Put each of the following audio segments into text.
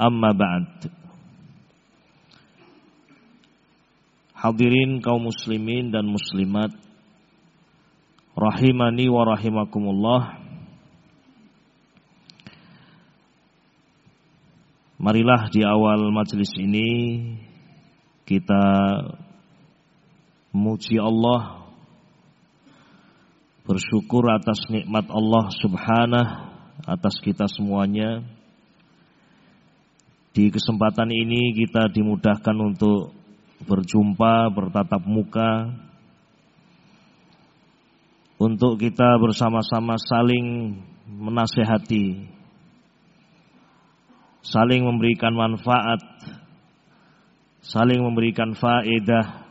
Amma ba'd. Hadirin kaum muslimin dan muslimat rahimani wa rahimakumullah. Marilah di awal majelis ini kita memuji Allah bersyukur atas nikmat Allah Subhanahu atas kita semuanya di kesempatan ini kita dimudahkan untuk berjumpa, bertatap muka, untuk kita bersama-sama saling menasehati, saling memberikan manfaat, saling memberikan faedah,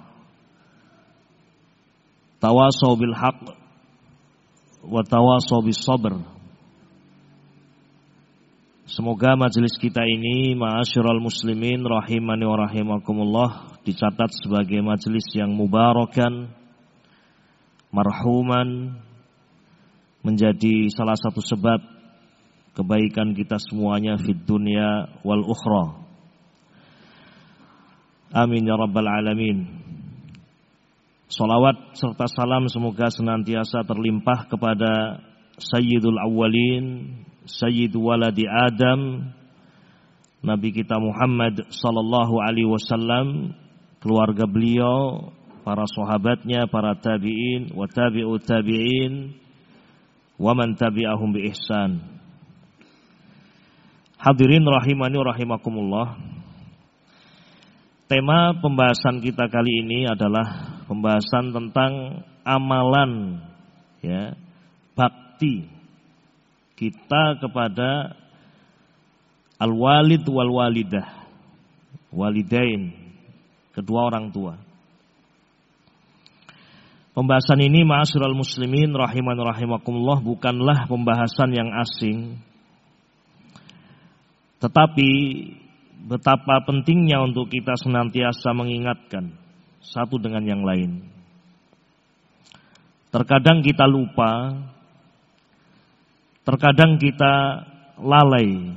tawasau bil haq wa bis sabr. Semoga majelis kita ini ma'asyiral muslimin rahimani wa rahimakumullah dicatat sebagai majelis yang mubarakan, marhuman, menjadi salah satu sebab kebaikan kita semuanya fid dunia wal ukhra. Amin ya rabbal alamin. Salawat serta salam semoga senantiasa terlimpah kepada Sayyidul Awwalin Sayyid waladi Adam Nabi kita Muhammad sallallahu alaihi wasallam keluarga beliau para sahabatnya para tabi'in wa tabi'u tabi'in wa man tabi'ahum bi ihsan. Hadirin rahimani rahimakumullah Tema pembahasan kita kali ini adalah pembahasan tentang amalan ya bakti kita kepada al-walid wal walidah walidain kedua orang tua. Pembahasan ini ma'asyiral muslimin rahiman rahimakumullah bukanlah pembahasan yang asing. Tetapi betapa pentingnya untuk kita senantiasa mengingatkan satu dengan yang lain. Terkadang kita lupa Terkadang kita lalai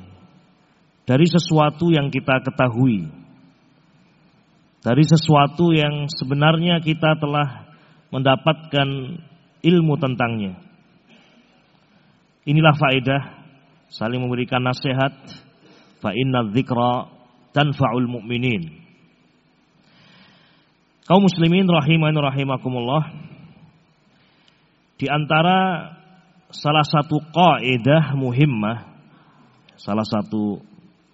dari sesuatu yang kita ketahui. Dari sesuatu yang sebenarnya kita telah mendapatkan ilmu tentangnya. Inilah faedah saling memberikan nasihat fa inna dzikra tanfa'ul mu'minin. Kaum muslimin rahiman rahimakumullah. Di antara salah satu kaidah muhimmah, salah satu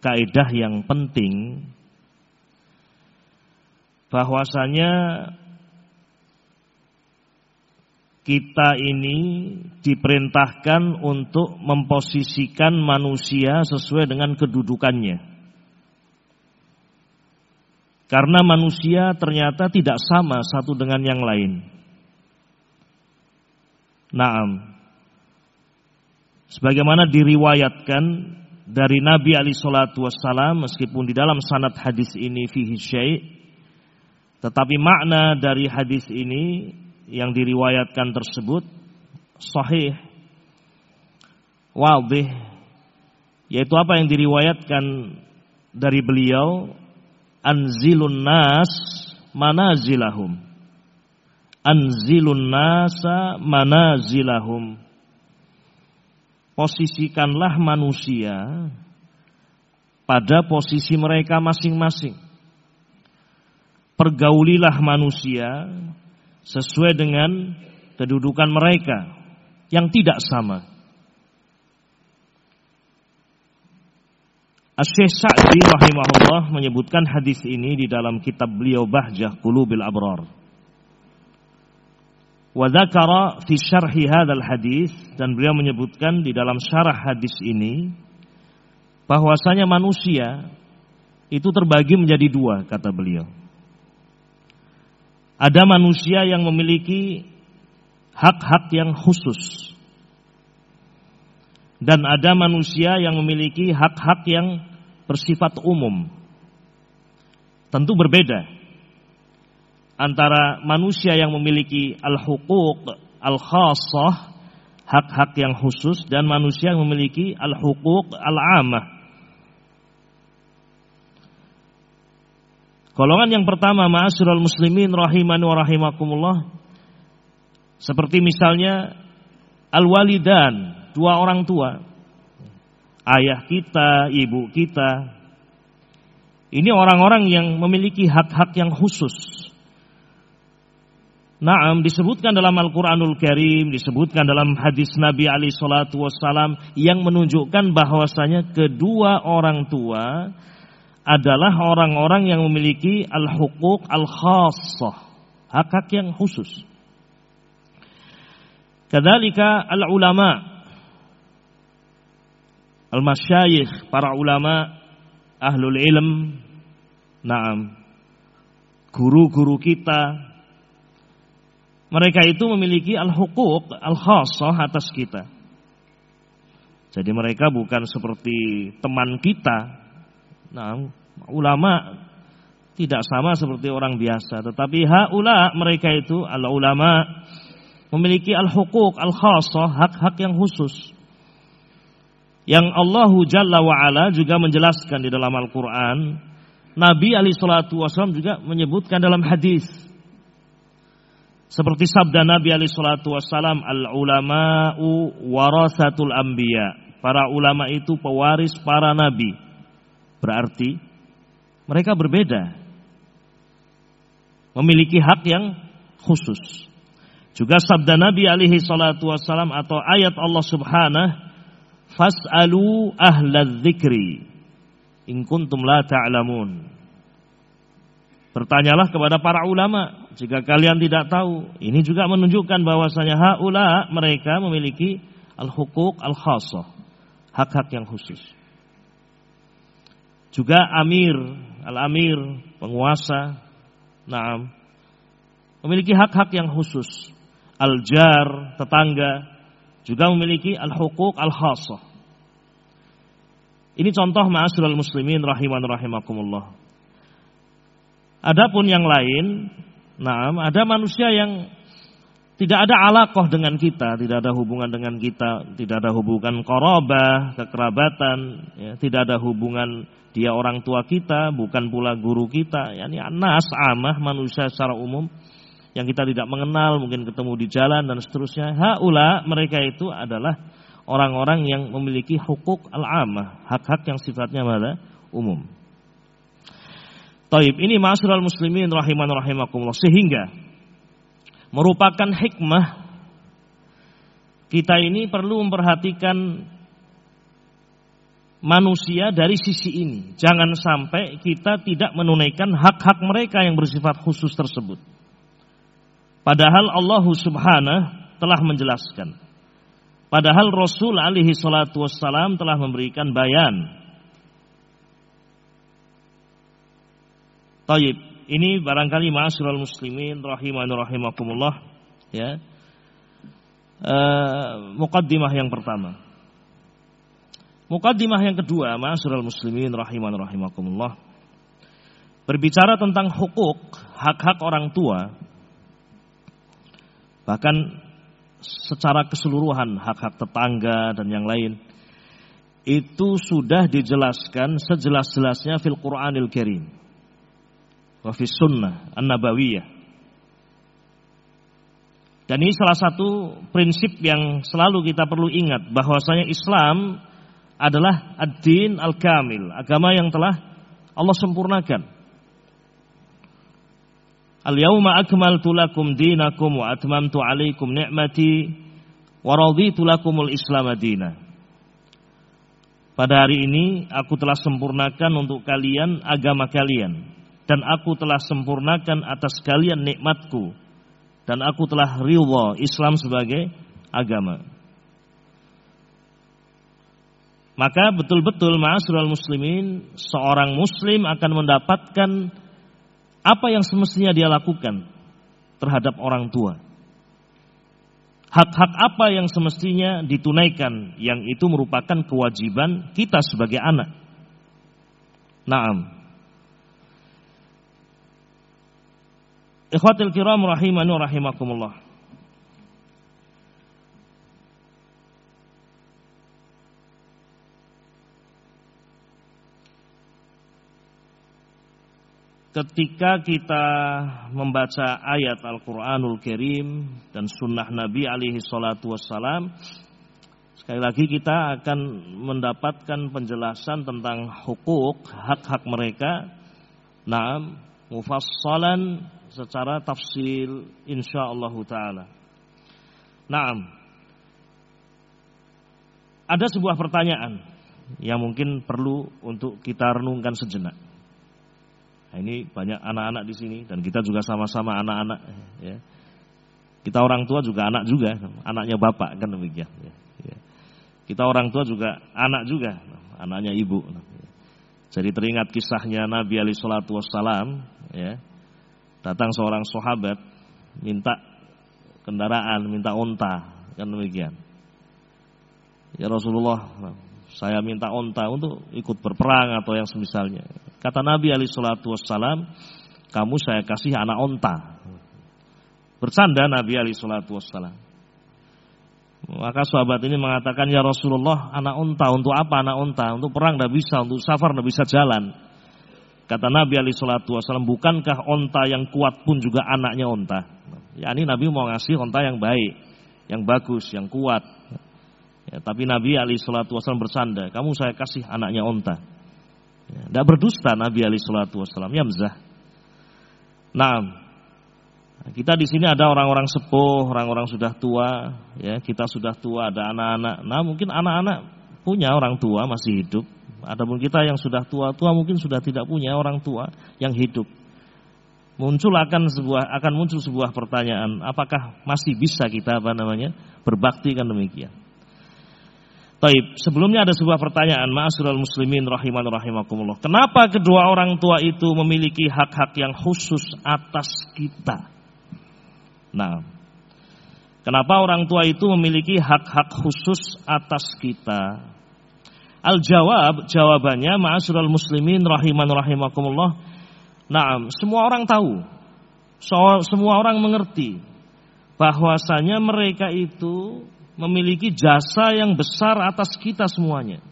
kaidah yang penting bahwasanya kita ini diperintahkan untuk memposisikan manusia sesuai dengan kedudukannya. Karena manusia ternyata tidak sama satu dengan yang lain. Naam. Sebagaimana diriwayatkan dari Nabi Ali Shallallahu Wasallam, meskipun di dalam sanad hadis ini fihi syai' tetapi makna dari hadis ini yang diriwayatkan tersebut sahih wadih yaitu apa yang diriwayatkan dari beliau anzilun nas manazilahum. Anzilun nasa manazilahum posisikanlah manusia pada posisi mereka masing-masing pergaulilah manusia sesuai dengan kedudukan mereka yang tidak sama. Asy-Syaikh Sa'di rahimahullah menyebutkan hadis ini di dalam kitab beliau Bahjah Qulubil Abrar. Wa dzakara fi syarhi hadzal hadis dan beliau menyebutkan di dalam syarah hadis ini bahwasanya manusia itu terbagi menjadi dua kata beliau. Ada manusia yang memiliki hak-hak yang khusus. Dan ada manusia yang memiliki hak-hak yang bersifat umum. Tentu berbeda antara manusia yang memiliki al-huquq al-khassah, hak-hak yang khusus dan manusia yang memiliki al-huquq al-amah, Golongan yang pertama ma'asyiral muslimin rahimani wa rahimakumullah seperti misalnya al-walidan, dua orang tua. Ayah kita, ibu kita. Ini orang-orang yang memiliki hak-hak yang khusus. Naam disebutkan dalam Al-Quranul Karim, disebutkan dalam hadis Nabi Ali Shallallahu Wasallam yang menunjukkan bahwasanya kedua orang tua adalah orang-orang yang memiliki al-huquq al-khassah, hak-hak yang khusus. Kadzalika al-ulama al-masyayikh, para ulama ahlul ilm, na'am, guru-guru kita, mereka itu memiliki al-huquq al-khassah atas kita. Jadi mereka bukan seperti teman kita, Nah, ulama tidak sama seperti orang biasa, tetapi haula mereka itu al ulama memiliki al hukuk al khassah, hak-hak yang khusus. Yang Allah Jalla wa ala juga menjelaskan di dalam Al-Qur'an, Nabi Ali salatu wasallam juga menyebutkan dalam hadis seperti sabda Nabi Ali salatu wasallam, al ulama'u warasatul anbiya. Para ulama itu pewaris para nabi. Berarti mereka berbeda. Memiliki hak yang khusus. Juga sabda Nabi alaihi salatu wassalam atau ayat Allah subhanahu Fas'alu ahla dzikri in kuntum la ta'lamun. Bertanyalah kepada para ulama jika kalian tidak tahu. Ini juga menunjukkan bahwasanya haula mereka memiliki al-huquq al-khassah, hak-hak yang khusus. Juga amir, al-amir, penguasa, naam, memiliki hak-hak yang khusus. Al-jar, tetangga, juga memiliki al-huquq al-khassah. Ini contoh ma'asyiral muslimin rahiman rahimakumullah. Adapun yang lain, nah, ada manusia yang tidak ada alakoh dengan kita, tidak ada hubungan dengan kita, tidak ada hubungan korobah, kekerabatan, ya, tidak ada hubungan dia orang tua kita, bukan pula guru kita, yakni anas amah manusia secara umum yang kita tidak mengenal, mungkin ketemu di jalan dan seterusnya. Haula mereka itu adalah orang-orang yang memiliki hukuk al-amah, hak-hak yang sifatnya mana? umum. Taib ini masyarakat muslimin rahiman rahimakumullah sehingga merupakan hikmah kita ini perlu memperhatikan manusia dari sisi ini. Jangan sampai kita tidak menunaikan hak-hak mereka yang bersifat khusus tersebut. Padahal Allah Subhanahu telah menjelaskan. Padahal Rasul alaihi salatu wassalam telah memberikan bayan. Taib, ini barangkali ma'asyiral muslimin rahimani rahimakumullah ya. Uh, mukaddimah yang pertama. Mukaddimah yang kedua, ma'asyiral muslimin rahimani rahimakumullah. Berbicara tentang hukuk, hak-hak orang tua. Bahkan secara keseluruhan hak-hak tetangga dan yang lain itu sudah dijelaskan sejelas-jelasnya fil Qur'anil Karim wa fi sunnah an-nabawiyah dan ini salah satu prinsip yang selalu kita perlu ingat bahwasanya Islam adalah ad-din al-kamil, agama yang telah Allah sempurnakan. Al-yawma akmaltu lakum dinakum wa atmamtu alaikum ni'mati wa raditu lakumul Islam adina. Pada hari ini aku telah sempurnakan untuk kalian agama kalian dan aku telah sempurnakan atas kalian nikmatku dan aku telah ridha Islam sebagai agama. Maka betul-betul ma'asyiral muslimin seorang muslim akan mendapatkan apa yang semestinya dia lakukan terhadap orang tua. Hak-hak apa yang semestinya ditunaikan yang itu merupakan kewajiban kita sebagai anak. Naam. Ikhwatil kiram rahimani rahimakumullah. ketika kita membaca ayat Al-Quranul Karim dan sunnah Nabi alaihi salatu wassalam, sekali lagi kita akan mendapatkan penjelasan tentang hukuk, hak-hak mereka, naam, mufassalan secara tafsil insyaallah taala. Naam. Ada sebuah pertanyaan yang mungkin perlu untuk kita renungkan sejenak. Nah, ini banyak anak-anak di sini dan kita juga sama-sama anak-anak ya. Kita orang tua juga anak juga, anaknya bapak kan demikian ya. ya. Kita orang tua juga anak juga, anaknya ibu. Jadi teringat kisahnya Nabi Ali Shallallahu ya, datang seorang sahabat minta kendaraan, minta unta, kan demikian. Ya Rasulullah, saya minta unta untuk ikut berperang atau yang semisalnya. Kata Nabi alaihi salatu wassalam, kamu saya kasih anak onta. Bercanda Nabi alaihi salatu wassalam. Maka sahabat ini mengatakan, Ya Rasulullah, anak unta, untuk apa anak unta? Untuk perang tidak bisa, untuk safar tidak bisa jalan. Kata Nabi alaihi salatu wassalam, bukankah onta yang kuat pun juga anaknya onta? Ya ini Nabi mau ngasih onta yang baik, yang bagus, yang kuat. Ya, tapi Nabi alaihi salatu wassalam bercanda, kamu saya kasih anaknya onta. Tidak ya, berdusta Nabi Ali Shallallahu Wasallam. Yamzah. Nah, kita di sini ada orang-orang sepuh, orang-orang sudah tua, ya kita sudah tua, ada anak-anak. Nah, mungkin anak-anak punya orang tua masih hidup. Adapun kita yang sudah tua-tua mungkin sudah tidak punya orang tua yang hidup. Muncul akan sebuah akan muncul sebuah pertanyaan, apakah masih bisa kita apa namanya berbakti kan demikian? Taib, sebelumnya ada sebuah pertanyaan, ma'asyiral muslimin rahiman rahimakumullah. Kenapa kedua orang tua itu memiliki hak-hak yang khusus atas kita? Nah, kenapa orang tua itu memiliki hak-hak khusus atas kita? Al-jawab, jawabannya ma'asyiral muslimin rahiman rahimakumullah. Nah, semua orang tahu. Semua orang mengerti bahwasanya mereka itu memiliki jasa yang besar atas kita semuanya.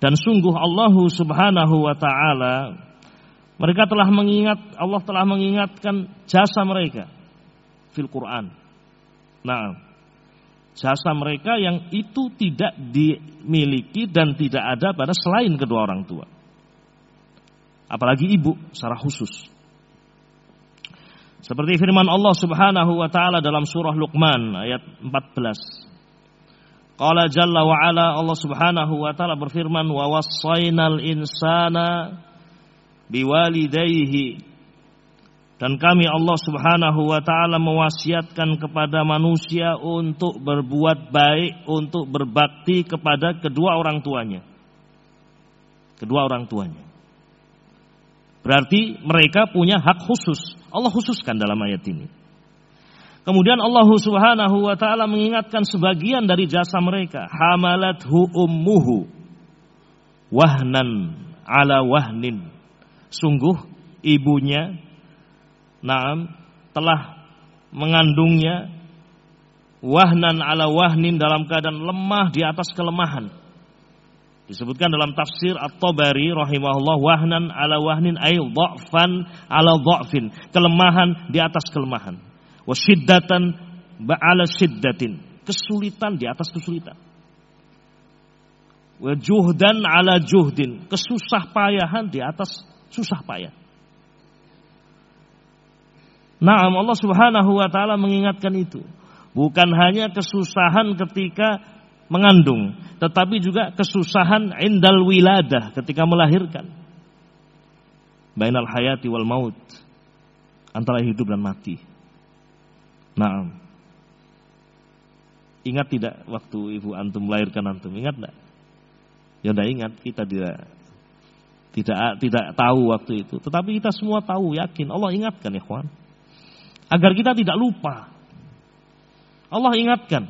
Dan sungguh Allah Subhanahu wa taala mereka telah mengingat Allah telah mengingatkan jasa mereka fil Quran. Nah, jasa mereka yang itu tidak dimiliki dan tidak ada pada selain kedua orang tua. Apalagi ibu secara khusus. Seperti firman Allah Subhanahu wa taala dalam surah Luqman ayat 14. Qala jalla wa ala Allah Subhanahu wa taala berfirman wa wassaynal insana biwalidayhi Dan kami Allah Subhanahu wa taala mewasiatkan kepada manusia untuk berbuat baik, untuk berbakti kepada kedua orang tuanya. Kedua orang tuanya. Berarti mereka punya hak khusus. Allah khususkan dalam ayat ini. Kemudian Allah Subhanahu wa taala mengingatkan sebagian dari jasa mereka, hamalathu ummuhu wahnan ala wahnin. Sungguh ibunya Naam telah mengandungnya wahnan ala wahnin dalam keadaan lemah di atas kelemahan. Disebutkan dalam tafsir At-Tabari rahimahullah wahnan ala wahnin ay dha'fan ala dha'fin. Kelemahan di atas kelemahan. Wa syiddatan ba'ala syiddatin. Kesulitan di atas kesulitan. Wa juhdan ala juhdin. Kesusah payahan di atas susah payah. Nah, Allah Subhanahu wa taala mengingatkan itu. Bukan hanya kesusahan ketika mengandung, tetapi juga kesusahan indal wiladah ketika melahirkan. Bainal hayati wal maut. Antara hidup dan mati. Nah, ingat tidak waktu ibu antum melahirkan antum? Ingat tidak? Ya tidak ingat, kita tidak tidak tidak tahu waktu itu. Tetapi kita semua tahu, yakin. Allah ingatkan ya agar kita tidak lupa. Allah ingatkan.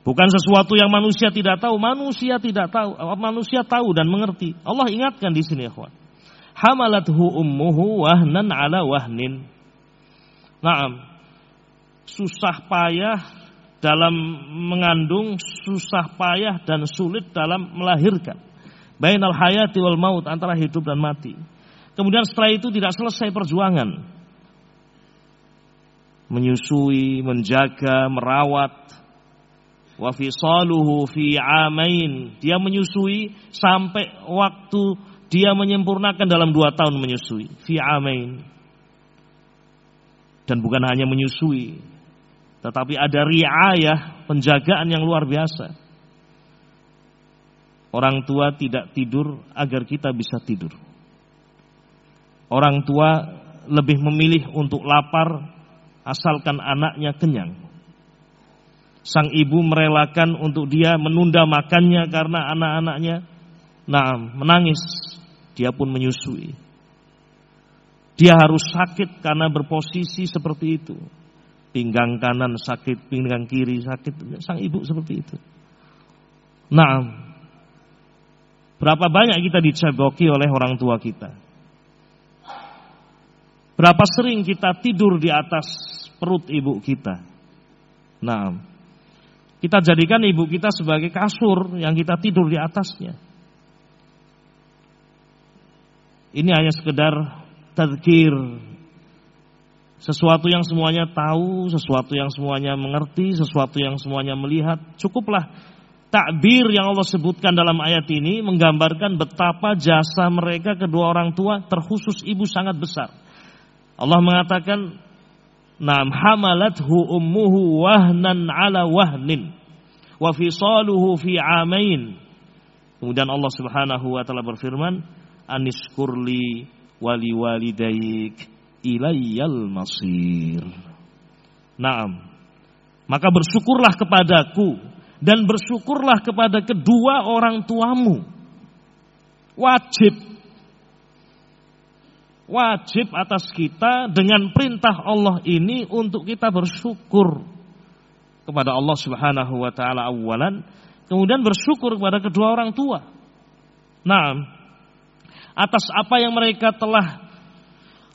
Bukan sesuatu yang manusia tidak tahu, manusia tidak tahu, manusia tahu dan mengerti. Allah ingatkan di sini, ikhwan. Hamalathu ummuhu wahnan ala wahnin. Naam. Susah payah dalam mengandung, susah payah dan sulit dalam melahirkan. Bainal hayati wal maut antara hidup dan mati. Kemudian setelah itu tidak selesai perjuangan menyusui, menjaga, merawat. Wa fisaluhu fi amain. Dia menyusui sampai waktu dia menyempurnakan dalam dua tahun menyusui. Fi amain. Dan bukan hanya menyusui. Tetapi ada riayah, penjagaan yang luar biasa. Orang tua tidak tidur agar kita bisa tidur. Orang tua lebih memilih untuk lapar asalkan anaknya kenyang. Sang ibu merelakan untuk dia menunda makannya karena anak-anaknya nah menangis. Dia pun menyusui. Dia harus sakit karena berposisi seperti itu. Pinggang kanan sakit, pinggang kiri sakit. Sang ibu seperti itu. Nah, berapa banyak kita dicagoki oleh orang tua kita? Berapa sering kita tidur di atas perut ibu kita. Nah, kita jadikan ibu kita sebagai kasur yang kita tidur di atasnya. Ini hanya sekedar tadkir. Sesuatu yang semuanya tahu, sesuatu yang semuanya mengerti, sesuatu yang semuanya melihat. Cukuplah takbir yang Allah sebutkan dalam ayat ini menggambarkan betapa jasa mereka kedua orang tua terkhusus ibu sangat besar. Allah mengatakan Naam hamalathu ummuhu wahnan ala wahnin wa fisaluhu fi amain. Kemudian Allah Subhanahu wa taala berfirman, "Aniskurli wali walidaik ilayyal masir." Naam. Maka bersyukurlah kepadaku dan bersyukurlah kepada kedua orang tuamu. Wajib wajib atas kita dengan perintah Allah ini untuk kita bersyukur kepada Allah Subhanahu wa taala awalan, kemudian bersyukur kepada kedua orang tua. Nah, atas apa yang mereka telah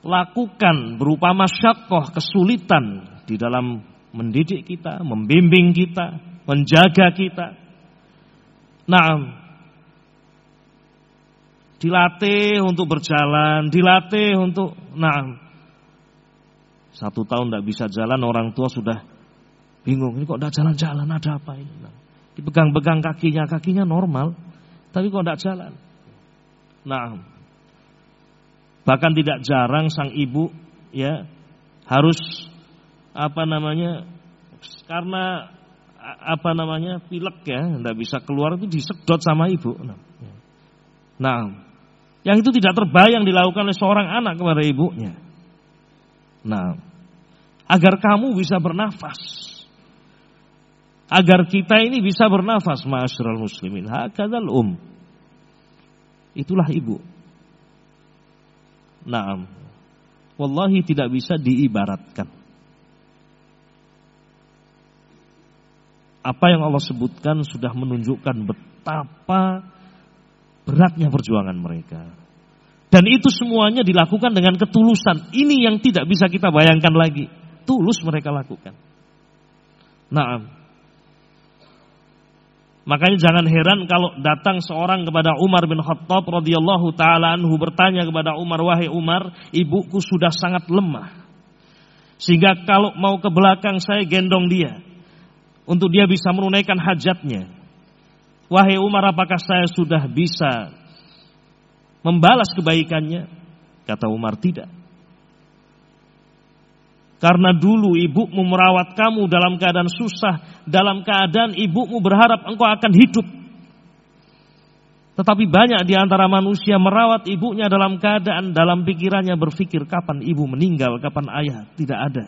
lakukan berupa masyakoh, kesulitan di dalam mendidik kita, membimbing kita, menjaga kita. Nah, dilatih untuk berjalan, dilatih untuk, nah, satu tahun tidak bisa jalan, orang tua sudah bingung, ini kok tidak jalan-jalan, ada apa ini? Nah, dipegang-pegang kakinya, kakinya normal, tapi kok tidak jalan. Nah, bahkan tidak jarang sang ibu ya harus apa namanya karena apa namanya pilek ya tidak bisa keluar itu disedot sama ibu. Nah, nah yang itu tidak terbayang dilakukan oleh seorang anak kepada ibunya. Nah, agar kamu bisa bernafas. Agar kita ini bisa bernafas, ma'asyiral muslimin. Hakadzal um. Itulah ibu. Naam. Wallahi tidak bisa diibaratkan. Apa yang Allah sebutkan sudah menunjukkan betapa beratnya perjuangan mereka. Dan itu semuanya dilakukan dengan ketulusan. Ini yang tidak bisa kita bayangkan lagi. Tulus mereka lakukan. Nah, Makanya jangan heran kalau datang seorang kepada Umar bin Khattab radhiyallahu taala anhu bertanya kepada Umar, "Wahai Umar, ibuku sudah sangat lemah. Sehingga kalau mau ke belakang saya gendong dia untuk dia bisa menunaikan hajatnya. Wahai Umar, apakah saya sudah bisa membalas kebaikannya?" Kata Umar, "Tidak." Karena dulu ibumu merawat kamu dalam keadaan susah, dalam keadaan ibumu berharap engkau akan hidup. Tetapi banyak di antara manusia merawat ibunya dalam keadaan dalam pikirannya berpikir kapan ibu meninggal, kapan ayah, tidak ada.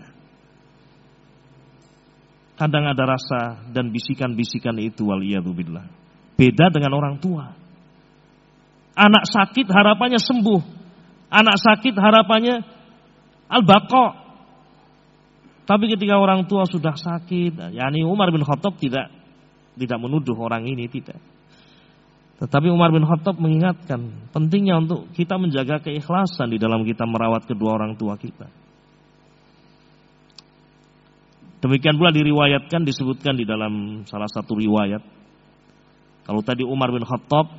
Kadang ada rasa dan bisikan-bisikan itu waliyadzubillah. Beda dengan orang tua. Anak sakit harapannya sembuh. Anak sakit harapannya al-baqa, tapi ketika orang tua sudah sakit, yakni Umar bin Khattab tidak tidak menuduh orang ini tidak. Tetapi Umar bin Khattab mengingatkan pentingnya untuk kita menjaga keikhlasan di dalam kita merawat kedua orang tua kita. Demikian pula diriwayatkan disebutkan di dalam salah satu riwayat. Kalau tadi Umar bin Khattab,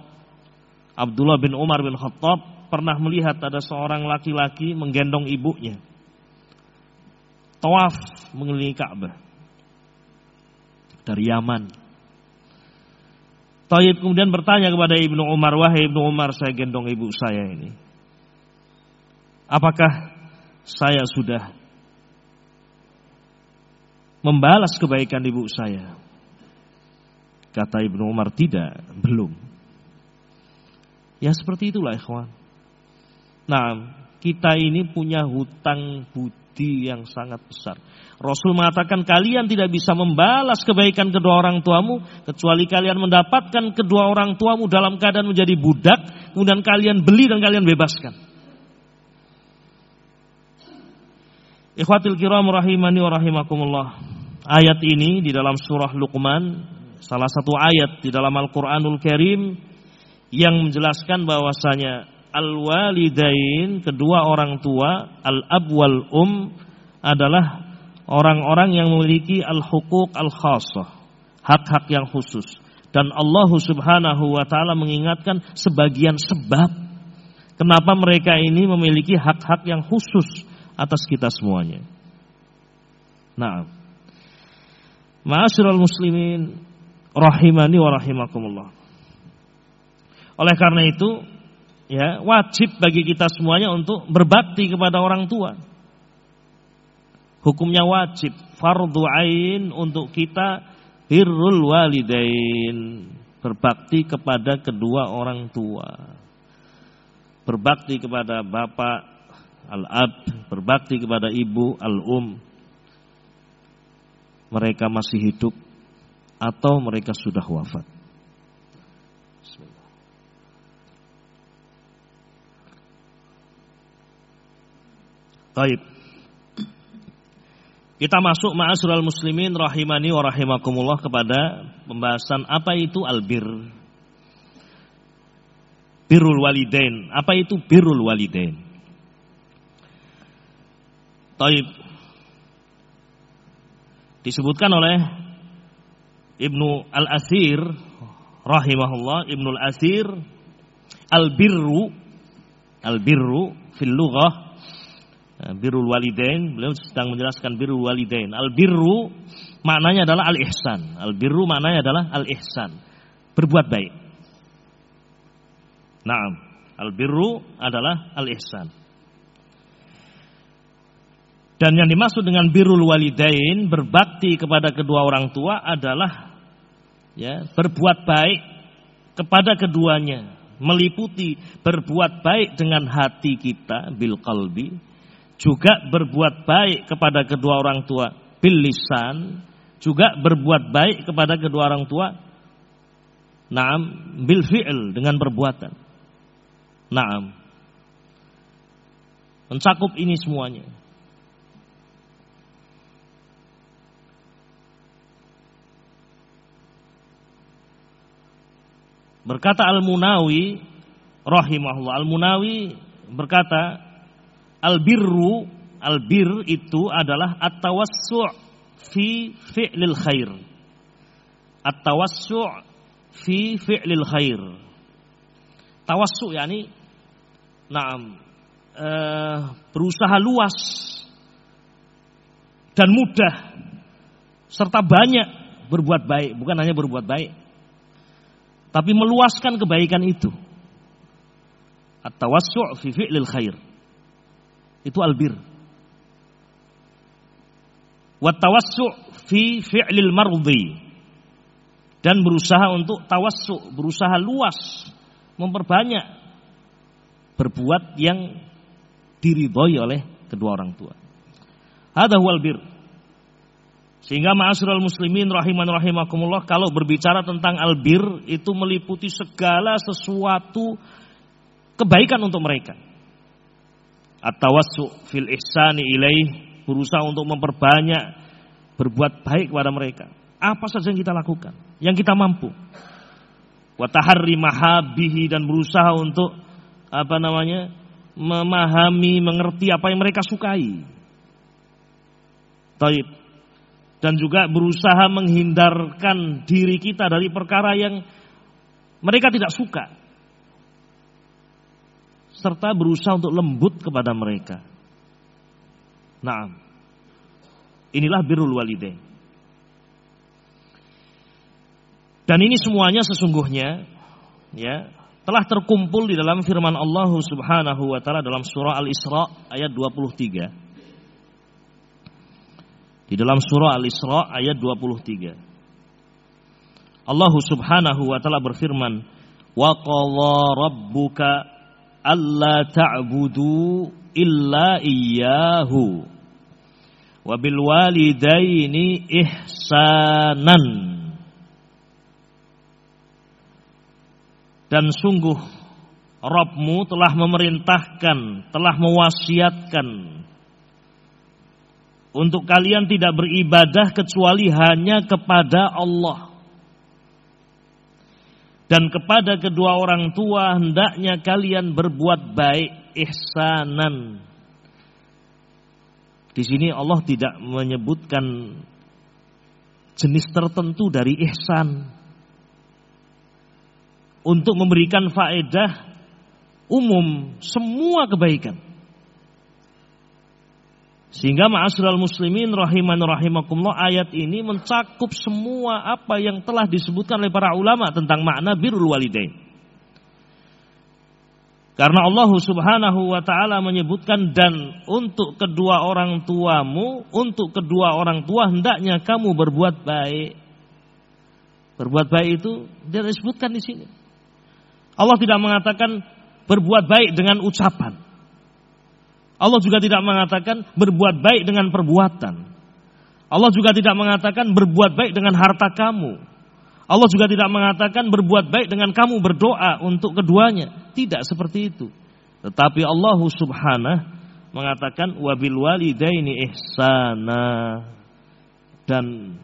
Abdullah bin Umar bin Khattab pernah melihat ada seorang laki-laki menggendong ibunya tawaf mengelilingi Ka'bah dari Yaman. Tayyib kemudian bertanya kepada Ibnu Umar, wahai Ibnu Umar, saya gendong ibu saya ini. Apakah saya sudah membalas kebaikan ibu saya? Kata Ibnu Umar, tidak, belum. Ya seperti itulah ikhwan. Nah, kita ini punya hutang budi yang sangat besar. Rasul mengatakan kalian tidak bisa membalas kebaikan kedua orang tuamu kecuali kalian mendapatkan kedua orang tuamu dalam keadaan menjadi budak, kemudian kalian beli dan kalian bebaskan. Ikhwatil kiram rahimani wa rahimakumullah. Ayat ini di dalam surah Luqman, salah satu ayat di dalam Al-Qur'anul Karim yang menjelaskan bahwasanya al-walidain kedua orang tua al-ab wal um adalah orang-orang yang memiliki al-hukuk al-khassah hak-hak yang khusus dan Allah Subhanahu wa taala mengingatkan sebagian sebab kenapa mereka ini memiliki hak-hak yang khusus atas kita semuanya. Nah, Ma'asyiral muslimin rahimani wa rahimakumullah. Oleh karena itu, ya wajib bagi kita semuanya untuk berbakti kepada orang tua. Hukumnya wajib, fardu ain untuk kita birrul walidain, berbakti kepada kedua orang tua. Berbakti kepada bapak al-ab, berbakti kepada ibu al-um. Mereka masih hidup atau mereka sudah wafat. Baik. Kita masuk ma'asyiral muslimin rahimani wa rahimakumullah kepada pembahasan apa itu albir. Birrul walidain. Apa itu birrul walidain? Taib. Disebutkan oleh Ibnu Al-Asir rahimahullah, Ibnu Al-Asir al-birru al-birru fil lughah Eh, birrul walidain, beliau sedang menjelaskan birrul walidain. Al birru maknanya adalah al ihsan. Al birru maknanya adalah al ihsan. Berbuat baik. Naam. Al birru adalah al ihsan. Dan yang dimaksud dengan birrul walidain, berbakti kepada kedua orang tua adalah ya, berbuat baik kepada keduanya, meliputi berbuat baik dengan hati kita bil qalbi juga berbuat baik kepada kedua orang tua bil lisan, juga berbuat baik kepada kedua orang tua Naam bil fi'l dengan perbuatan. Naam. Mencakup ini semuanya. Berkata Al-Munawi rahimahullah Al-Munawi berkata al-birru al-bir itu adalah at-tawassu' fi fi'lil khair. At-tawassu' fi fi'lil khair. Tawassu yakni na'am uh, berusaha luas dan mudah serta banyak berbuat baik, bukan hanya berbuat baik tapi meluaskan kebaikan itu. At-tawassu' fi fi'lil khair. Itu albir. Wa tawassu' fi fi'lil mardi dan berusaha untuk tawassu, berusaha luas, memperbanyak berbuat yang diridhoi oleh kedua orang tua. Hadza huwal bir. Sehingga ma'asyiral muslimin rahiman rahimakumullah kalau berbicara tentang albir itu meliputi segala sesuatu kebaikan untuk mereka. At-tawassu fil ihsani ilaih berusaha untuk memperbanyak berbuat baik kepada mereka. Apa saja yang kita lakukan yang kita mampu. Wataharri mahabihi dan berusaha untuk apa namanya memahami, mengerti apa yang mereka sukai. Taib. Dan juga berusaha menghindarkan diri kita dari perkara yang mereka tidak suka. Serta berusaha untuk lembut kepada mereka. Nah, inilah birrul walidain. Dan ini semuanya sesungguhnya ya telah terkumpul di dalam firman Allah Subhanahu wa taala dalam surah Al-Isra ayat 23. Di dalam surah Al-Isra ayat 23. Allah Subhanahu wa taala berfirman, "Wa qadha rabbuka alla ta'budu illa iyyahu wa bil walidaini ihsanan." Dan sungguh Robmu telah memerintahkan, telah mewasiatkan untuk kalian tidak beribadah kecuali hanya kepada Allah. Dan kepada kedua orang tua hendaknya kalian berbuat baik ihsanan. Di sini Allah tidak menyebutkan jenis tertentu dari ihsan untuk memberikan faedah umum semua kebaikan. Sehingga ma'asyiral muslimin rahiman rahimakumullah ayat ini mencakup semua apa yang telah disebutkan oleh para ulama tentang makna birrul walidain. Karena Allah Subhanahu wa taala menyebutkan dan untuk kedua orang tuamu, untuk kedua orang tua hendaknya kamu berbuat baik. Berbuat baik itu dia disebutkan di sini. Allah tidak mengatakan berbuat baik dengan ucapan. Allah juga tidak mengatakan berbuat baik dengan perbuatan. Allah juga tidak mengatakan berbuat baik dengan harta kamu. Allah juga tidak mengatakan berbuat baik dengan kamu berdoa untuk keduanya. Tidak seperti itu. Tetapi Allah Subhanahu mengatakan wabil walidaini ihsana dan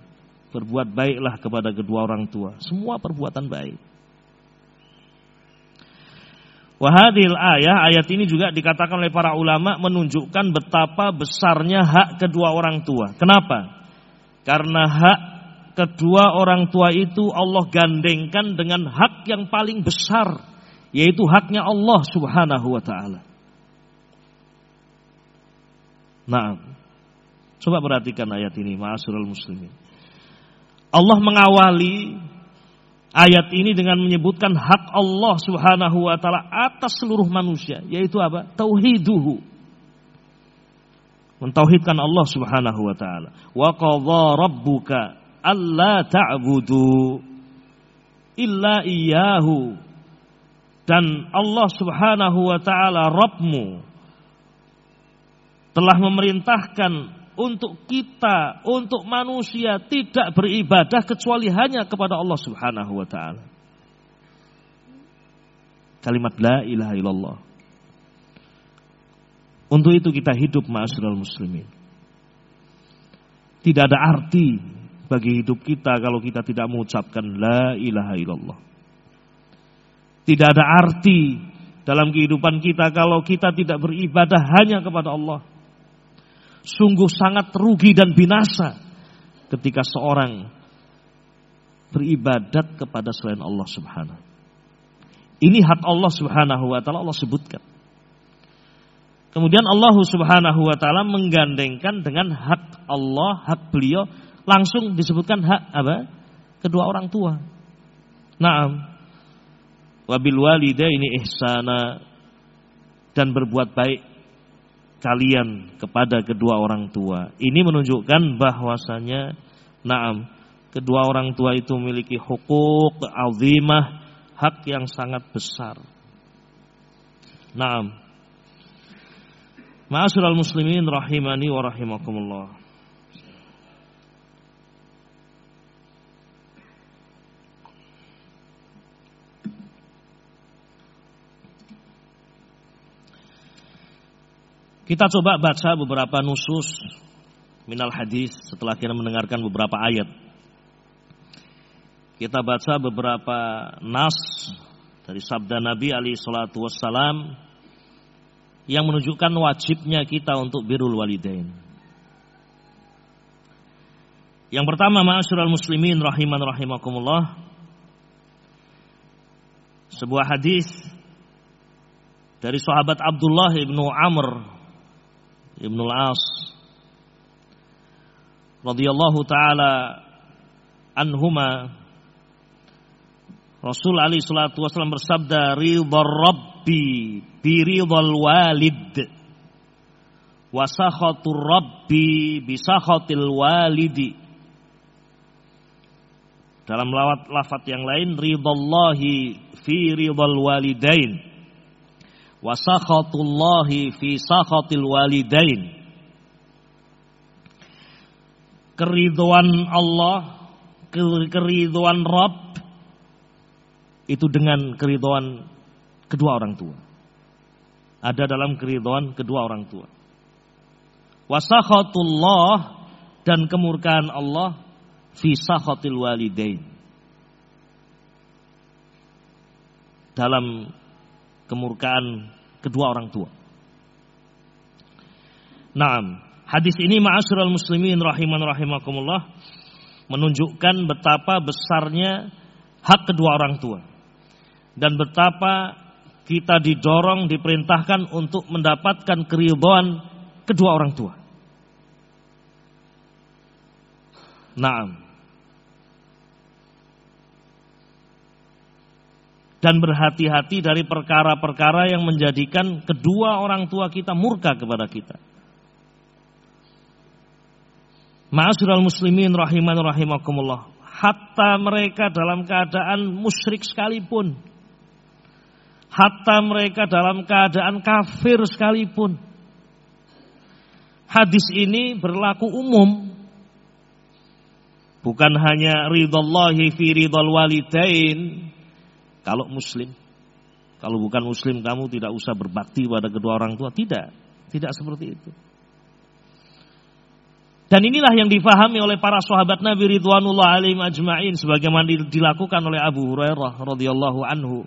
berbuat baiklah kepada kedua orang tua. Semua perbuatan baik. Wahadil ayah, ayat ini juga dikatakan oleh para ulama menunjukkan betapa besarnya hak kedua orang tua. Kenapa? Karena hak kedua orang tua itu Allah gandengkan dengan hak yang paling besar, yaitu haknya Allah Subhanahu wa taala. Nah, coba perhatikan ayat ini, ma'asyiral muslimin. Allah mengawali ayat ini dengan menyebutkan hak Allah Subhanahu wa taala atas seluruh manusia, yaitu apa? Tauhiduhu. Mentauhidkan Allah Subhanahu wa taala. Wa qadha rabbuka alla ta'budu illa iyyahu. Dan Allah Subhanahu wa taala Rabbmu telah memerintahkan untuk kita, untuk manusia tidak beribadah kecuali hanya kepada Allah Subhanahu wa taala. Kalimat la ilaha illallah. Untuk itu kita hidup ma'asyiral muslimin. Tidak ada arti bagi hidup kita kalau kita tidak mengucapkan la ilaha illallah. Tidak ada arti dalam kehidupan kita kalau kita tidak beribadah hanya kepada Allah. Sungguh sangat rugi dan binasa ketika seorang beribadat kepada selain Allah Subhanahu. Ini hak Allah Subhanahu wa taala Allah sebutkan. Kemudian Allah Subhanahu wa taala menggandengkan dengan hak Allah, hak beliau langsung disebutkan hak apa? Kedua orang tua. Naam. Wabil walidaini ihsana dan berbuat baik kalian kepada kedua orang tua. Ini menunjukkan bahwasanya naam, kedua orang tua itu memiliki hukuk azimah, hak yang sangat besar. Naam. Ma'asyiral muslimin rahimani wa rahimakumullah. Kita coba baca beberapa nusus minal hadis setelah kita mendengarkan beberapa ayat. Kita baca beberapa nas dari sabda Nabi Ali Shallallahu Wasallam yang menunjukkan wajibnya kita untuk birrul walidain. Yang pertama, ma'asyiral muslimin rahiman rahimakumullah. Sebuah hadis dari sahabat Abdullah ibnu Amr Ibnu Al-As radhiyallahu taala anhuma Rasul Ali salatu wasallam bersabda ridha rabbi bi ridhal walid wa sakhatur rabbi bi sakhatil walidi. Dalam lafat yang lain ridallahi fi ridhal walidain wa sakhatullahi fi sakhatil walidain. Keriduan Allah keriduan Rabb itu dengan keriduan kedua orang tua. Ada dalam keriduan kedua orang tua. Wasakhatullah dan kemurkaan Allah fi sakhatil walidain. Dalam kemurkaan kedua orang tua. Naam, hadis ini ma'asyiral muslimin rahiman rahimakumullah menunjukkan betapa besarnya hak kedua orang tua dan betapa kita didorong diperintahkan untuk mendapatkan keridhaan kedua orang tua. Naam. Dan berhati-hati dari perkara-perkara yang menjadikan kedua orang tua kita murka kepada kita. Ma'asyiral muslimin rahiman rahimakumullah. Hatta mereka dalam keadaan musyrik sekalipun. Hatta mereka dalam keadaan kafir sekalipun. Hadis ini berlaku umum. Bukan hanya ridallahi fi ridal walidain kalau muslim, kalau bukan muslim kamu tidak usah berbakti pada kedua orang tua. Tidak, tidak seperti itu. Dan inilah yang difahami oleh para sahabat Nabi Ridwanullah alaihim ajma'in sebagaimana dilakukan oleh Abu Hurairah radhiyallahu anhu.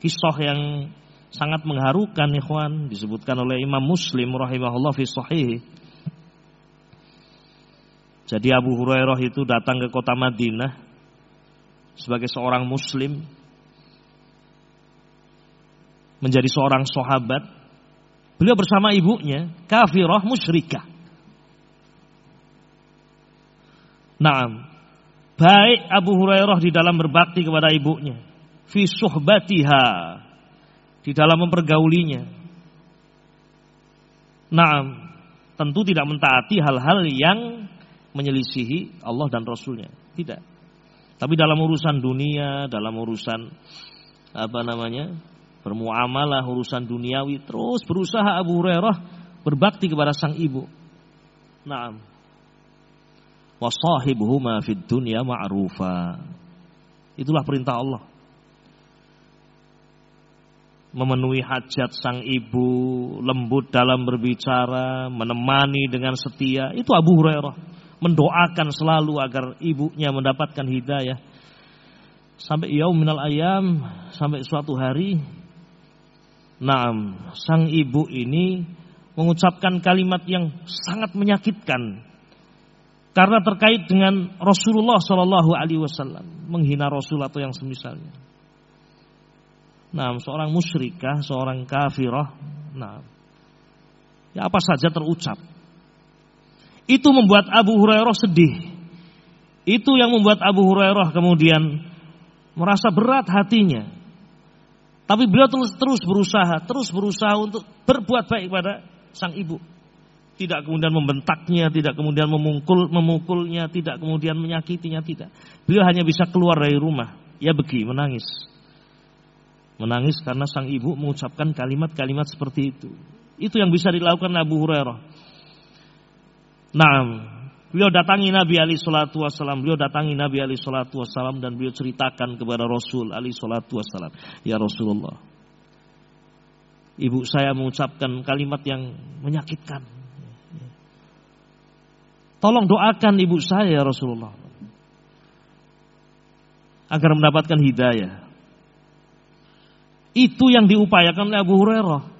Kisah yang sangat mengharukan ikhwan disebutkan oleh Imam Muslim rahimahullah fi sahih. Jadi Abu Hurairah itu datang ke kota Madinah sebagai seorang muslim menjadi seorang sahabat beliau bersama ibunya kafirah musyrikah. Naam. Baik Abu Hurairah di dalam berbakti kepada ibunya fi suhbatiha di dalam mempergaulinya. Naam. Tentu tidak mentaati hal-hal yang menyelisihi Allah dan Rasulnya. Tidak tapi dalam urusan dunia, dalam urusan apa namanya? bermuamalah, urusan duniawi terus berusaha Abu Hurairah berbakti kepada sang ibu. Naam. Wa sahibuhuma fid dunya ma'rufa. Itulah perintah Allah. Memenuhi hajat sang ibu, lembut dalam berbicara, menemani dengan setia. Itu Abu Hurairah. Mendoakan selalu agar ibunya mendapatkan hidayah. Sampai yauminal ayam, sampai suatu hari. Naam, sang ibu ini mengucapkan kalimat yang sangat menyakitkan karena terkait dengan Rasulullah Shallallahu Alaihi Wasallam menghina Rasul atau yang semisalnya. Nah, seorang musyrikah, seorang kafirah, nah, ya apa saja terucap. Itu membuat Abu Hurairah sedih. Itu yang membuat Abu Hurairah kemudian merasa berat hatinya. Tapi beliau terus terus berusaha, terus berusaha untuk berbuat baik pada sang ibu. Tidak kemudian membentaknya, tidak kemudian memukul, memukulnya, tidak kemudian menyakitinya, tidak. Beliau hanya bisa keluar dari rumah, ya begi, menangis. Menangis karena sang ibu mengucapkan kalimat-kalimat seperti itu. Itu yang bisa dilakukan Abu Hurairah. Nah, beliau datangi Nabi Ali Shallallahu Wasallam. Beliau datangi Nabi Ali Shallallahu Wasallam dan beliau ceritakan kepada Rasul Ali Shallallahu Wasallam. Ya Rasulullah, ibu saya mengucapkan kalimat yang menyakitkan. Tolong doakan ibu saya ya Rasulullah agar mendapatkan hidayah. Itu yang diupayakan oleh Abu Hurairah.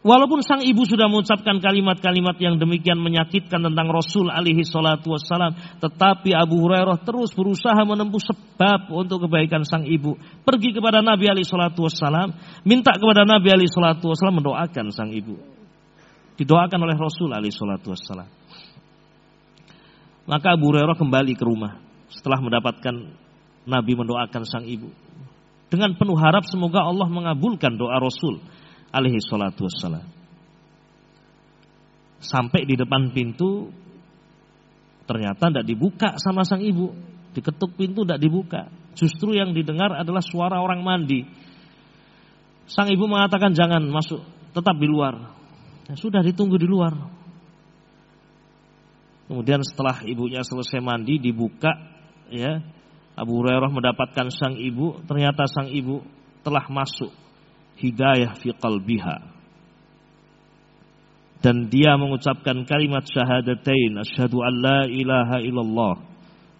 Walaupun sang ibu sudah mengucapkan kalimat-kalimat yang demikian menyakitkan tentang Rasul alaihi salatu wassalam. Tetapi Abu Hurairah terus berusaha menempuh sebab untuk kebaikan sang ibu. Pergi kepada Nabi alaihi salatu wassalam. Minta kepada Nabi alaihi salatu wassalam mendoakan sang ibu. Didoakan oleh Rasul alaihi salatu wassalam. Maka Abu Hurairah kembali ke rumah. Setelah mendapatkan Nabi mendoakan sang ibu dengan penuh harap semoga Allah mengabulkan doa Rasul alaihi salatu wassalam. Sampai di depan pintu ternyata tidak dibuka sama sang ibu. Diketuk pintu tidak dibuka. Justru yang didengar adalah suara orang mandi. Sang ibu mengatakan jangan masuk, tetap di luar. Ya, sudah ditunggu di luar. Kemudian setelah ibunya selesai mandi dibuka ya Abu Hurairah mendapatkan sang ibu, ternyata sang ibu telah masuk hidayah fi qalbiha. Dan dia mengucapkan kalimat syahadatain, asyhadu an la ilaha illallah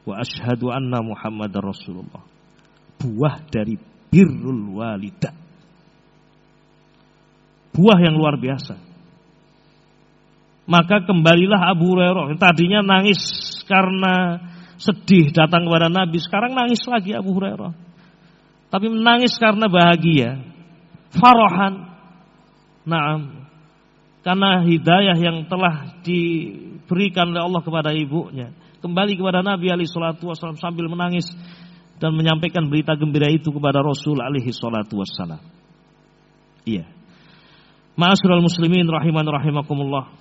wa asyhadu anna muhammadar rasulullah. Buah dari birrul walidah. Buah yang luar biasa. Maka kembalilah Abu Hurairah. Tadinya nangis karena sedih datang kepada Nabi, sekarang nangis lagi Abu Hurairah. Tapi menangis karena bahagia. Farohan. Naam. Karena hidayah yang telah diberikan oleh Allah kepada ibunya. Kembali kepada Nabi alaihi salatu wasallam sambil menangis dan menyampaikan berita gembira itu kepada Rasul alaihi salatu wasallam. Iya. Ma'asyiral muslimin rahiman rahimakumullah.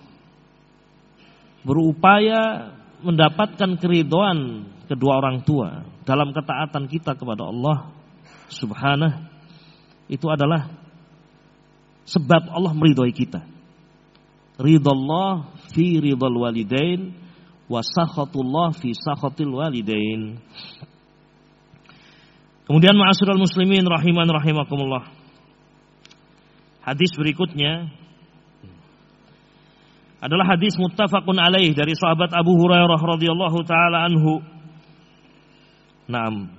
Berupaya mendapatkan keridoan kedua orang tua dalam ketaatan kita kepada Allah Subhanahu itu adalah sebab Allah meridhoi kita. Ridallah fi ridal walidain wa sakhatullah fi sakhatil walidain. Kemudian ma'asyiral muslimin rahiman rahimakumullah. Hadis berikutnya adalah hadis muttafaqun alaih dari sahabat Abu Hurairah radhiyallahu taala anhu. Naam.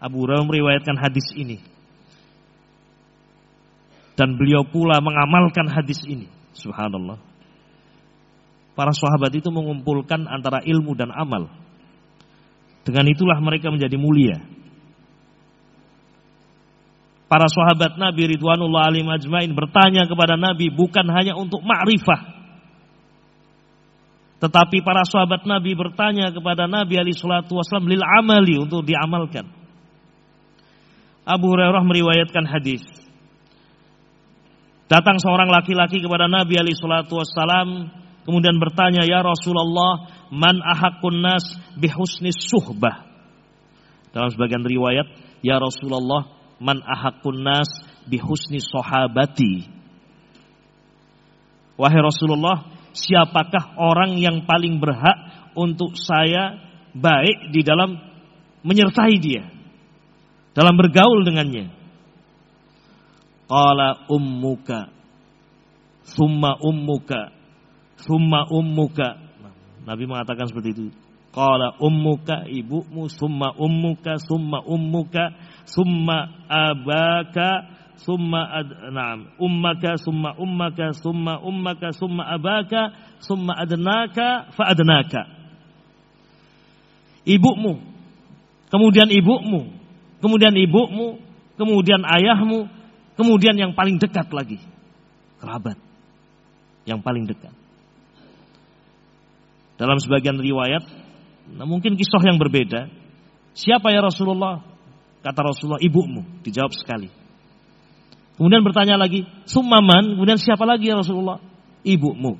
Abu Hurairah meriwayatkan hadis ini. Dan beliau pula mengamalkan hadis ini. Subhanallah. Para sahabat itu mengumpulkan antara ilmu dan amal. Dengan itulah mereka menjadi mulia. Para sahabat Nabi Ridwanullah alim ajmain bertanya kepada Nabi bukan hanya untuk ma'rifah tetapi para sahabat Nabi bertanya kepada Nabi Ali Shallallahu Wasallam lil amali untuk diamalkan. Abu Hurairah meriwayatkan hadis. Datang seorang laki-laki kepada Nabi Ali Shallallahu Wasallam kemudian bertanya ya Rasulullah man ahakun nas bihusni suhbah. Dalam sebagian riwayat ya Rasulullah man ahakun nas bihusni sahabati. Wahai Rasulullah, siapakah orang yang paling berhak untuk saya baik di dalam menyertai dia, dalam bergaul dengannya? Qala ummuka, summa ummuka, summa ummuka. Nabi mengatakan seperti itu. Qala ummuka ibumu. Summa ummuka summa ummuka. Summa abaka summa ad, na'am. Ummaka summa ummaka summa ummaka summa abaka summa adnaka fa adnaka. Ibumu. Kemudian ibumu. Kemudian ibumu. Kemudian ayahmu kemudian yang paling dekat lagi kerabat yang paling dekat dalam sebagian riwayat Nah, mungkin kisah yang berbeda. Siapa ya Rasulullah? Kata Rasulullah, ibumu. Dijawab sekali. Kemudian bertanya lagi, Summaman, kemudian siapa lagi ya Rasulullah? Ibumu.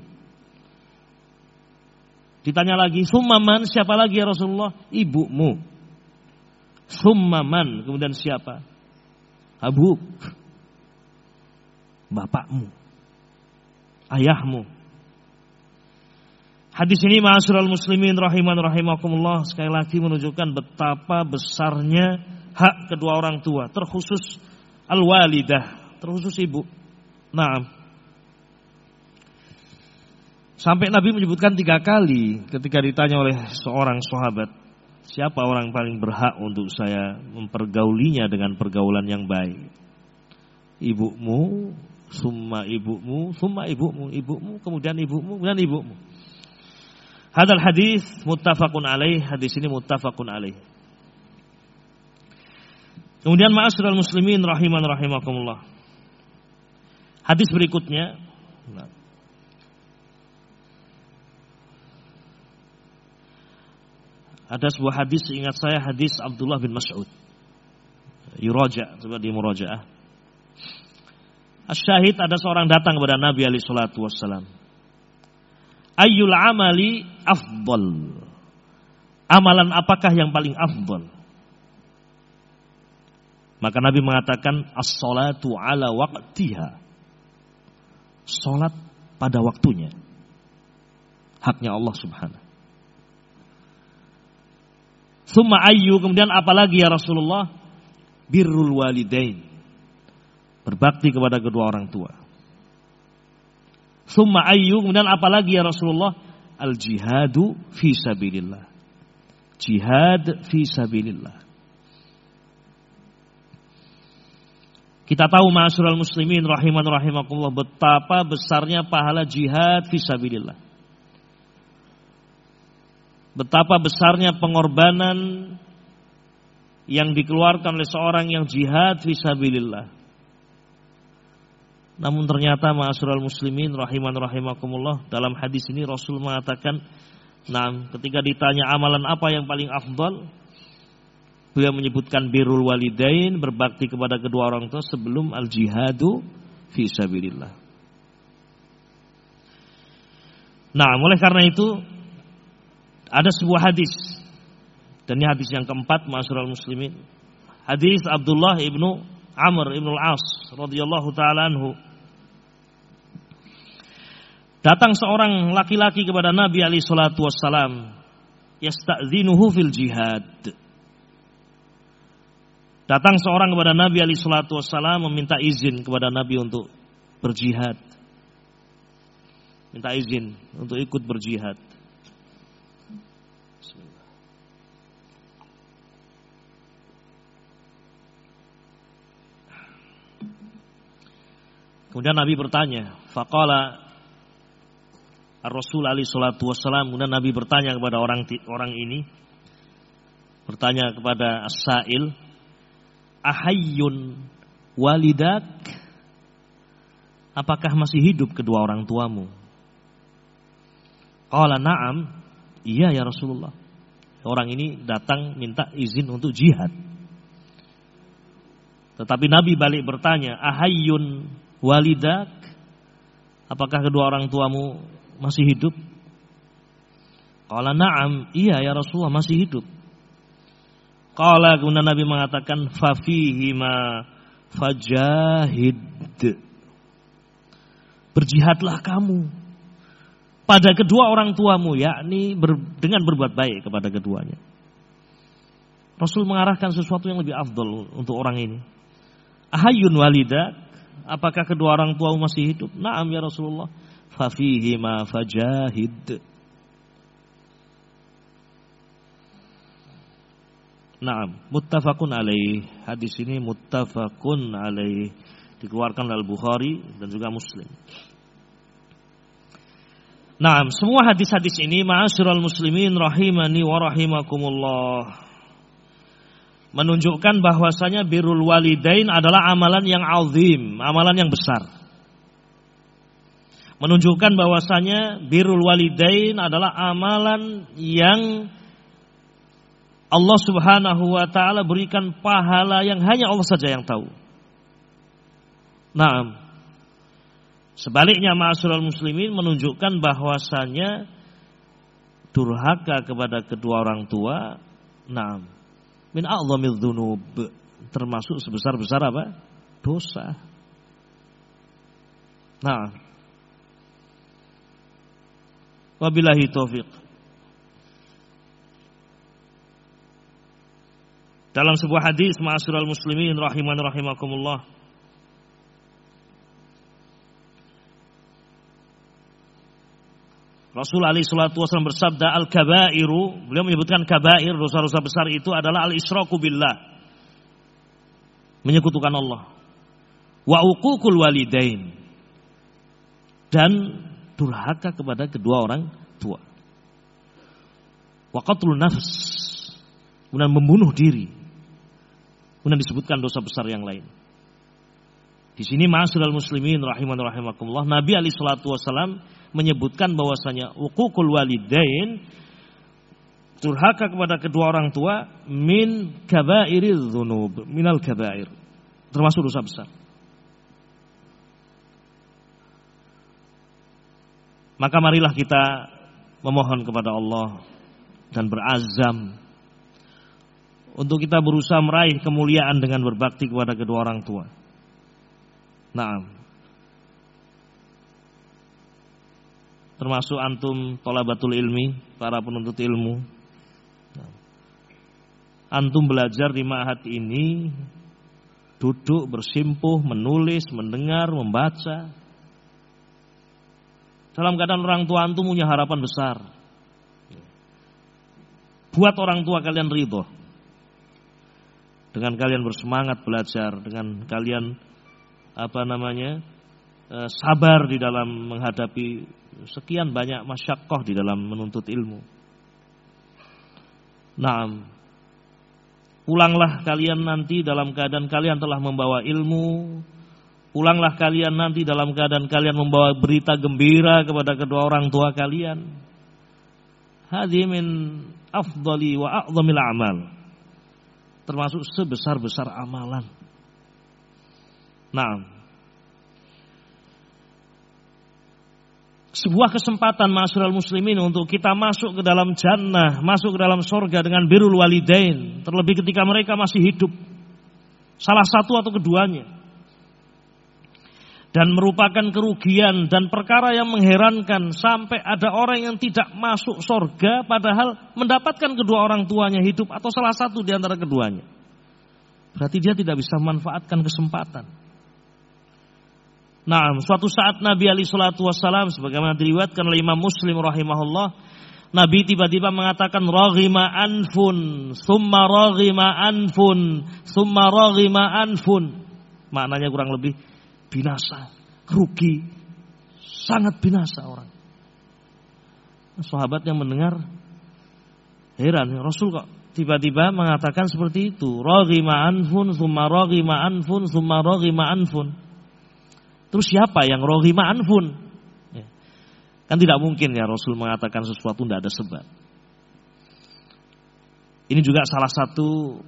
Ditanya lagi, Summaman, siapa lagi ya Rasulullah? Ibumu. Summaman, kemudian siapa? Abu. Bapakmu. Ayahmu. Hadis ini ma'asyiral muslimin rahiman rahimakumullah sekali lagi menunjukkan betapa besarnya hak kedua orang tua, terkhusus al-walidah, terkhusus ibu. Nah, sampai Nabi menyebutkan tiga kali ketika ditanya oleh seorang sahabat, siapa orang paling berhak untuk saya mempergaulinya dengan pergaulan yang baik? Ibumu, summa ibumu, summa ibumu, ibumu, kemudian ibumu, kemudian ibumu. Hadal hadis muttafaqun alaih, hadis ini muttafaqun alaih. Kemudian ma'asyiral muslimin rahiman rahimakumullah. Hadis berikutnya Ada sebuah hadis ingat saya hadis Abdullah bin Mas'ud. Yuraja, coba di murajaah. Asyahid ada seorang datang kepada Nabi alaihi salatu wassalam ayyul amali afdal. Amalan apakah yang paling afdal? Maka Nabi mengatakan as-salatu ala waqtiha. Salat pada waktunya. Haknya Allah Subhanahu. Summa ayyu kemudian apalagi ya Rasulullah? Birrul walidain. Berbakti kepada kedua orang tua. Summa ayyu, kemudian apalagi ya Rasulullah? Al jihadu fi sabilillah. Jihad fi sabilillah. Kita tahu ma'asyiral muslimin rahiman rahimakumullah betapa besarnya pahala jihad fi sabilillah. Betapa besarnya pengorbanan yang dikeluarkan oleh seorang yang jihad fi sabilillah. Namun ternyata ma'asyiral muslimin rahiman rahimakumullah dalam hadis ini Rasul mengatakan nah ketika ditanya amalan apa yang paling afdal beliau menyebutkan birrul walidain berbakti kepada kedua orang tua sebelum al jihadu fi sabilillah. Nah, oleh karena itu ada sebuah hadis dan ini hadis yang keempat ma'asyiral muslimin. Hadis Abdullah ibnu Amr ibnu Al-As radhiyallahu taala anhu Datang seorang laki-laki kepada Nabi Ali Shallallahu Wasallam, yasta'zinuhu fil jihad. Datang seorang kepada Nabi Ali Shallallahu Wasallam meminta izin kepada Nabi untuk berjihad, minta izin untuk ikut berjihad. Kemudian Nabi bertanya, faqala Rasul Ali Shallallahu Wasallam kemudian Nabi bertanya kepada orang orang ini. Bertanya kepada As-Sa'il Ahayyun walidak? Apakah masih hidup kedua orang tuamu? Qala na'am. Iya ya Rasulullah. Orang ini datang minta izin untuk jihad. Tetapi Nabi balik bertanya Ahayyun walidak? Apakah kedua orang tuamu masih hidup? Qala na'am, iya ya Rasulullah masih hidup. Qala kemudian Nabi mengatakan fafihi ma fajahid. Berjihadlah kamu pada kedua orang tuamu, yakni ber, dengan berbuat baik kepada keduanya. Rasul mengarahkan sesuatu yang lebih afdol untuk orang ini. Ahayun walidak, apakah kedua orang tuamu masih hidup? Naam ya Rasulullah. Fafihi ma fajahid. Naam, muttafaqun alaih. Hadis ini muttafaqun alaih. Dikeluarkan oleh Bukhari dan juga Muslim. Nah, semua hadis-hadis ini ma'asyiral muslimin rahimani wa rahimakumullah menunjukkan bahwasanya birrul walidain adalah amalan yang azim, amalan yang besar. Menunjukkan bahwasanya birrul walidain adalah amalan yang Allah Subhanahu wa taala berikan pahala yang hanya Allah saja yang tahu. Nah, Sebaliknya ma'asyiral muslimin menunjukkan bahwasanya durhaka kepada kedua orang tua nah min a'zamil dzunub termasuk sebesar-besar apa? dosa. Nah. Wabillahi taufik. Dalam sebuah hadis ma'asyiral muslimin rahiman rahimakumullah. Rasul Ali Shallallahu Wasallam bersabda al kabairu beliau menyebutkan kabair dosa-dosa besar itu adalah al israku billah. Menyekutukan Allah. Wa walidain. Dan durhaka kepada kedua orang tua wa qatlun nafs kemudian membunuh diri kemudian disebutkan dosa besar yang lain di sini ma'asyiral muslimin rahiman rahimakumullah Nabi Ali Shallallahu Wasallam menyebutkan bahwasanya uququl walidain durhaka kepada kedua orang tua min kabairiz dzunub, minal kabair. Termasuk dosa besar. Maka marilah kita memohon kepada Allah dan berazam untuk kita berusaha meraih kemuliaan dengan berbakti kepada kedua orang tua. Nah, termasuk antum tolabatul ilmi, para penuntut ilmu. Antum belajar di ma'had ini duduk bersimpuh, menulis, mendengar, membaca. Dalam keadaan orang tua antum punya harapan besar. Buat orang tua kalian ridho. Dengan kalian bersemangat belajar, dengan kalian apa namanya? Eh, sabar di dalam menghadapi sekian banyak masyakoh di dalam menuntut ilmu. Nah, pulanglah kalian nanti dalam keadaan kalian telah membawa ilmu. Pulanglah kalian nanti dalam keadaan kalian membawa berita gembira kepada kedua orang tua kalian. Hadhi min afdali wa a'zamil amal. Termasuk sebesar-besar amalan. Nah, sebuah kesempatan masyarakat muslimin untuk kita masuk ke dalam jannah, masuk ke dalam sorga dengan birul walidain, terlebih ketika mereka masih hidup. Salah satu atau keduanya. Dan merupakan kerugian dan perkara yang mengherankan sampai ada orang yang tidak masuk sorga padahal mendapatkan kedua orang tuanya hidup atau salah satu di antara keduanya. Berarti dia tidak bisa memanfaatkan kesempatan. Nah, suatu saat Nabi Ali Shallallahu Wasallam, sebagaimana diriwatkan oleh Imam Muslim rahimahullah, Nabi tiba-tiba mengatakan rohima anfun, summa rohima anfun, summa rohima anfun. Maknanya kurang lebih binasa, rugi, sangat binasa orang. Sahabat yang mendengar heran, Rasul kok tiba-tiba mengatakan seperti itu. Rohima anfun, summa rohima anfun, summa rohima anfun. Terus siapa yang rohima anfun? Ya. Kan tidak mungkin ya Rasul mengatakan sesuatu tidak ada sebab. Ini juga salah satu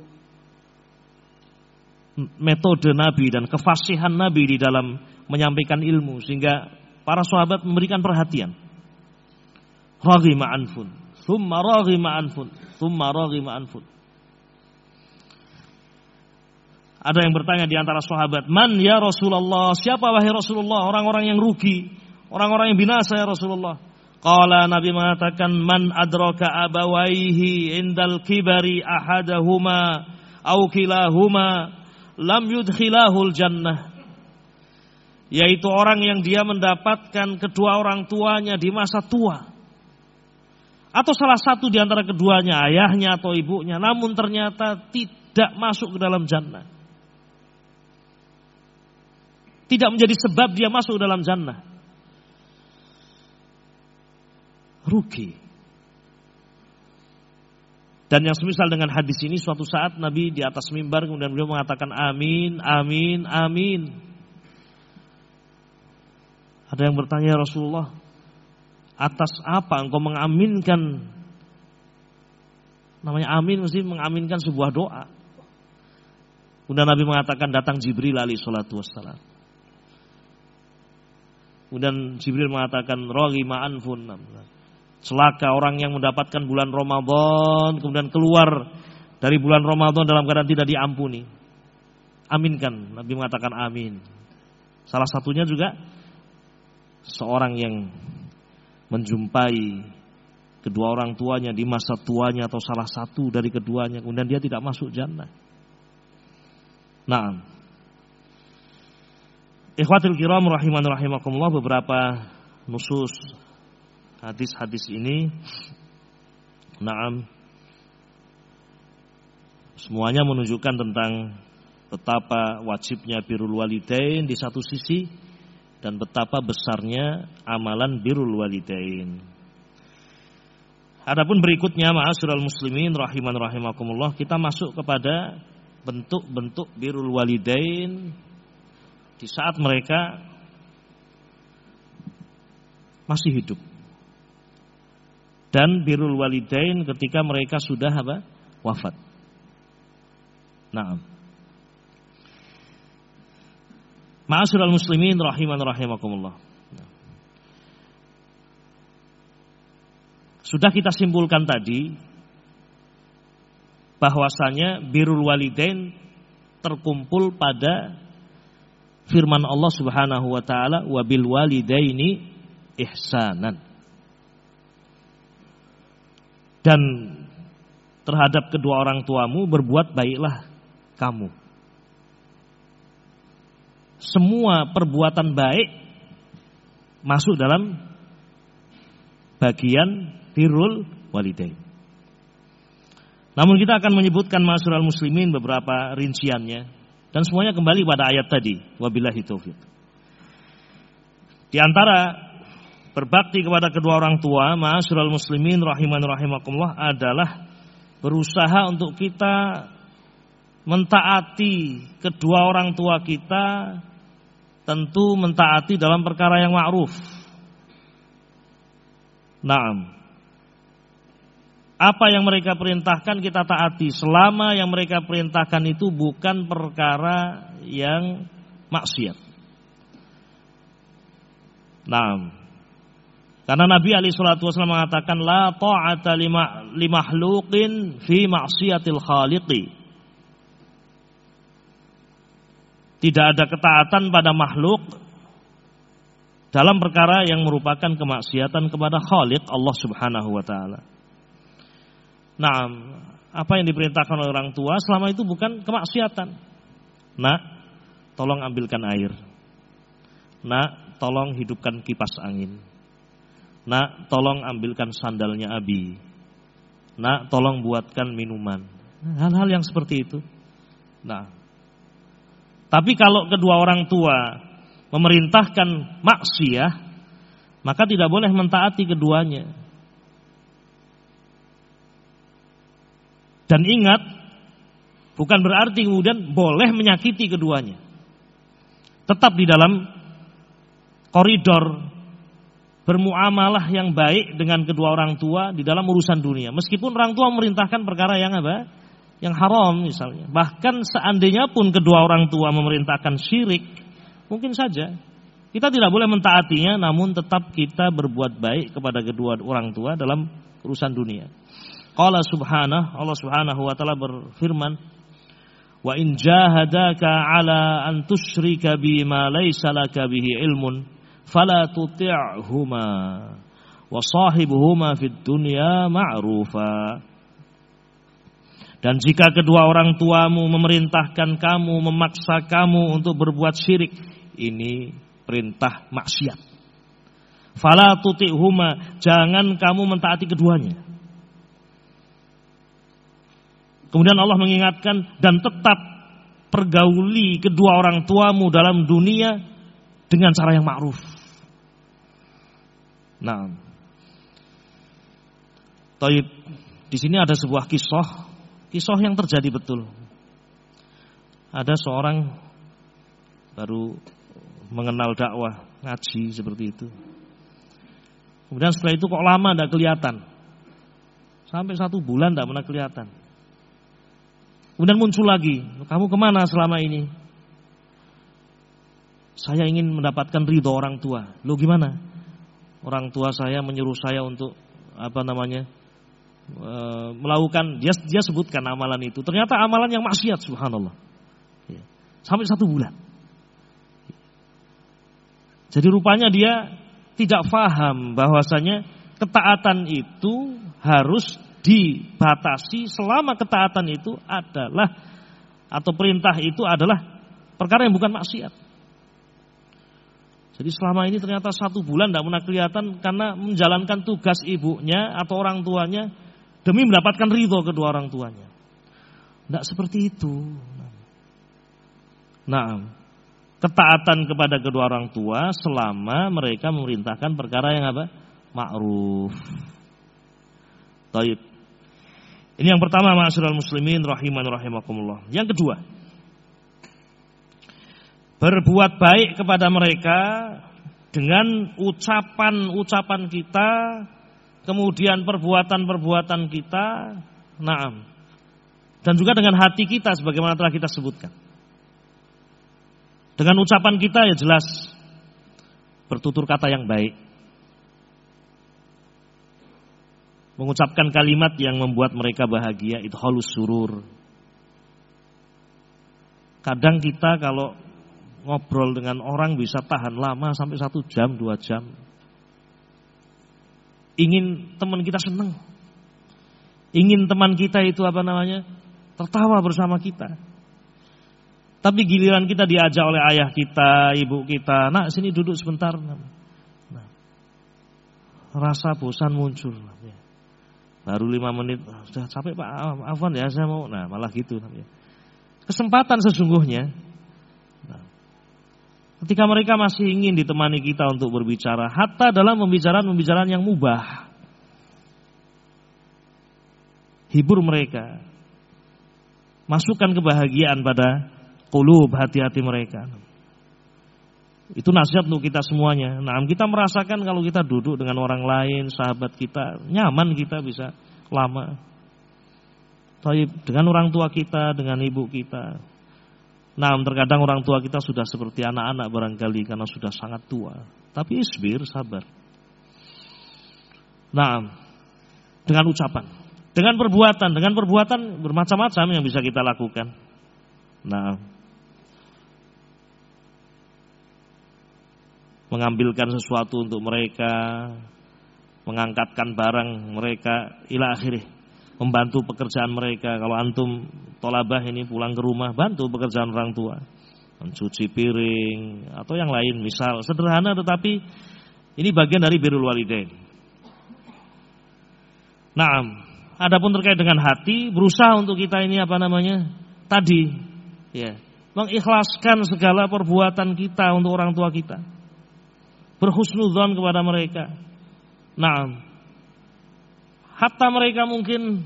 metode Nabi dan kefasihan Nabi di dalam menyampaikan ilmu sehingga para sahabat memberikan perhatian. Rohima anfun, thumma rohima anfun, thumma rohima anfun. Ada yang bertanya di antara sahabat, "Man ya Rasulullah? Siapa wahai Rasulullah? Orang-orang yang rugi, orang-orang yang binasa ya Rasulullah." Qala Nabi mengatakan, "Man adraka abawaihi indal kibari ahadahuma au kilahuma lam yudkhilahul jannah." Yaitu orang yang dia mendapatkan kedua orang tuanya di masa tua. Atau salah satu di antara keduanya, ayahnya atau ibunya, namun ternyata tidak masuk ke dalam jannah tidak menjadi sebab dia masuk dalam jannah. Rugi. Dan yang semisal dengan hadis ini suatu saat Nabi di atas mimbar kemudian beliau mengatakan amin, amin, amin. Ada yang bertanya ya Rasulullah, atas apa engkau mengaminkan namanya amin mesti mengaminkan sebuah doa. Kemudian Nabi mengatakan datang Jibril alaihi salatu wassalam. Kemudian Jibril mengatakan rogi ma'anfun. Celaka orang yang mendapatkan bulan Ramadan kemudian keluar dari bulan Ramadan dalam keadaan tidak diampuni. Aminkan. Nabi mengatakan amin. Salah satunya juga seorang yang menjumpai kedua orang tuanya di masa tuanya atau salah satu dari keduanya kemudian dia tidak masuk jannah. Nah, Ikhwatul kiram rahiman rahimakumullah beberapa nusus hadis-hadis ini Naam Semuanya menunjukkan tentang betapa wajibnya birrul walidain di satu sisi dan betapa besarnya amalan birrul walidain. Adapun berikutnya ma'asyiral muslimin rahiman rahimakumullah kita masuk kepada bentuk-bentuk birrul walidain di saat mereka masih hidup. Dan birrul walidain ketika mereka sudah apa? wafat. Nah. Ma'asyiral muslimin rahiman rahimakumullah. Sudah kita simpulkan tadi bahwasanya birrul walidain terkumpul pada firman Allah Subhanahu wa taala wabil walidaini ihsanan. Dan terhadap kedua orang tuamu berbuat baiklah kamu. Semua perbuatan baik masuk dalam bagian birrul walidain. Namun kita akan menyebutkan masyarakat muslimin beberapa rinciannya dan semuanya kembali pada ayat tadi. Wabillahi taufik. Di antara berbakti kepada kedua orang tua, ma'asyiral muslimin rahiman rahimakumullah adalah berusaha untuk kita mentaati kedua orang tua kita tentu mentaati dalam perkara yang ma'ruf. Naam apa yang mereka perintahkan kita taati selama yang mereka perintahkan itu bukan perkara yang maksiat. Nah, karena Nabi Ali Shallallahu Wasallam mengatakan la ta'ata lima limahluqin fi maksiatil khaliqi. Tidak ada ketaatan pada makhluk dalam perkara yang merupakan kemaksiatan kepada Khaliq Allah Subhanahu wa taala. Nah, apa yang diperintahkan oleh orang tua selama itu bukan kemaksiatan. Nak, tolong ambilkan air. Nak, tolong hidupkan kipas angin. Nak, tolong ambilkan sandalnya Abi. Nak, tolong buatkan minuman. Hal-hal yang seperti itu. Nah, tapi kalau kedua orang tua memerintahkan maksiat, maka tidak boleh mentaati keduanya. Dan ingat, bukan berarti kemudian boleh menyakiti keduanya. Tetap di dalam koridor bermuamalah yang baik dengan kedua orang tua di dalam urusan dunia. Meskipun orang tua memerintahkan perkara yang apa? Yang haram misalnya. Bahkan seandainya pun kedua orang tua memerintahkan syirik, mungkin saja kita tidak boleh mentaatinya, namun tetap kita berbuat baik kepada kedua orang tua dalam urusan dunia. Qala subhanah, Allah subhanahu wa ta'ala berfirman, Wa in jahadaka ala an tusyrika bima laysa laka bihi ilmun fala tuti'huma wa sahibuhuma fid dunya. Dan jika kedua orang tuamu memerintahkan kamu, memaksa kamu untuk berbuat syirik, ini perintah maksiat. Fala tuti'huma, jangan kamu mentaati keduanya. Kemudian Allah mengingatkan dan tetap pergauli kedua orang tuamu dalam dunia dengan cara yang ma'ruf. Nah, Taib, di sini ada sebuah kisah Kisah yang terjadi betul. Ada seorang baru mengenal dakwah, ngaji seperti itu. Kemudian setelah itu kok lama tidak kelihatan. Sampai satu bulan tidak pernah kelihatan. Kemudian muncul lagi, kamu ke mana selama ini? Saya ingin mendapatkan ridho orang tua. Lo gimana? Orang tua saya menyuruh saya untuk apa namanya e, melakukan dia dia sebutkan amalan itu. Ternyata amalan yang maksiat subhanallah. Ya. Sampai satu bulan. Jadi rupanya dia tidak faham bahwasanya ketaatan itu harus dibatasi selama ketaatan itu adalah atau perintah itu adalah perkara yang bukan maksiat. Jadi selama ini ternyata satu bulan tidak pernah kelihatan karena menjalankan tugas ibunya atau orang tuanya demi mendapatkan ridho kedua orang tuanya. Tidak seperti itu. Nah, ketaatan kepada kedua orang tua selama mereka memerintahkan perkara yang apa? Ma'ruf. Taib. Ini yang pertama ma'asyiral muslimin rahiman rahimakumullah. Yang kedua, berbuat baik kepada mereka dengan ucapan-ucapan kita kemudian perbuatan-perbuatan kita, naam. Dan juga dengan hati kita sebagaimana telah kita sebutkan. Dengan ucapan kita ya jelas bertutur kata yang baik. Mengucapkan kalimat yang membuat mereka bahagia itu halus surur. Kadang kita kalau ngobrol dengan orang bisa tahan lama sampai satu jam, dua jam ingin teman kita senang. Ingin teman kita itu apa namanya? Tertawa bersama kita. Tapi giliran kita diajak oleh ayah kita, ibu kita, nak sini duduk sebentar. Nah, rasa bosan muncul. Baru lima menit, sudah capek pak, Afwan ya saya mau, nah malah gitu. Kesempatan sesungguhnya Ketika mereka masih ingin ditemani kita untuk berbicara, hatta dalam pembicaraan-pembicaraan yang mubah. Hibur mereka. Masukkan kebahagiaan pada kulub hati-hati mereka. Itu nasihat untuk kita semuanya. Nah, kita merasakan kalau kita duduk dengan orang lain, sahabat kita, nyaman kita bisa lama. Tapi dengan orang tua kita, dengan ibu kita, Nah, terkadang orang tua kita sudah seperti anak-anak barangkali karena sudah sangat tua. Tapi isbir, sabar. Nah, dengan ucapan, dengan perbuatan, dengan perbuatan bermacam-macam yang bisa kita lakukan. Nah, mengambilkan sesuatu untuk mereka, mengangkatkan barang mereka, ila akhirnya membantu pekerjaan mereka. Kalau antum tolabah ini pulang ke rumah, bantu pekerjaan orang tua. Mencuci piring atau yang lain, misal sederhana tetapi ini bagian dari birrul walidain. Nah, adapun terkait dengan hati, berusaha untuk kita ini apa namanya? Tadi, ya, mengikhlaskan segala perbuatan kita untuk orang tua kita. Berhusnudzon kepada mereka. Nah, hatta mereka mungkin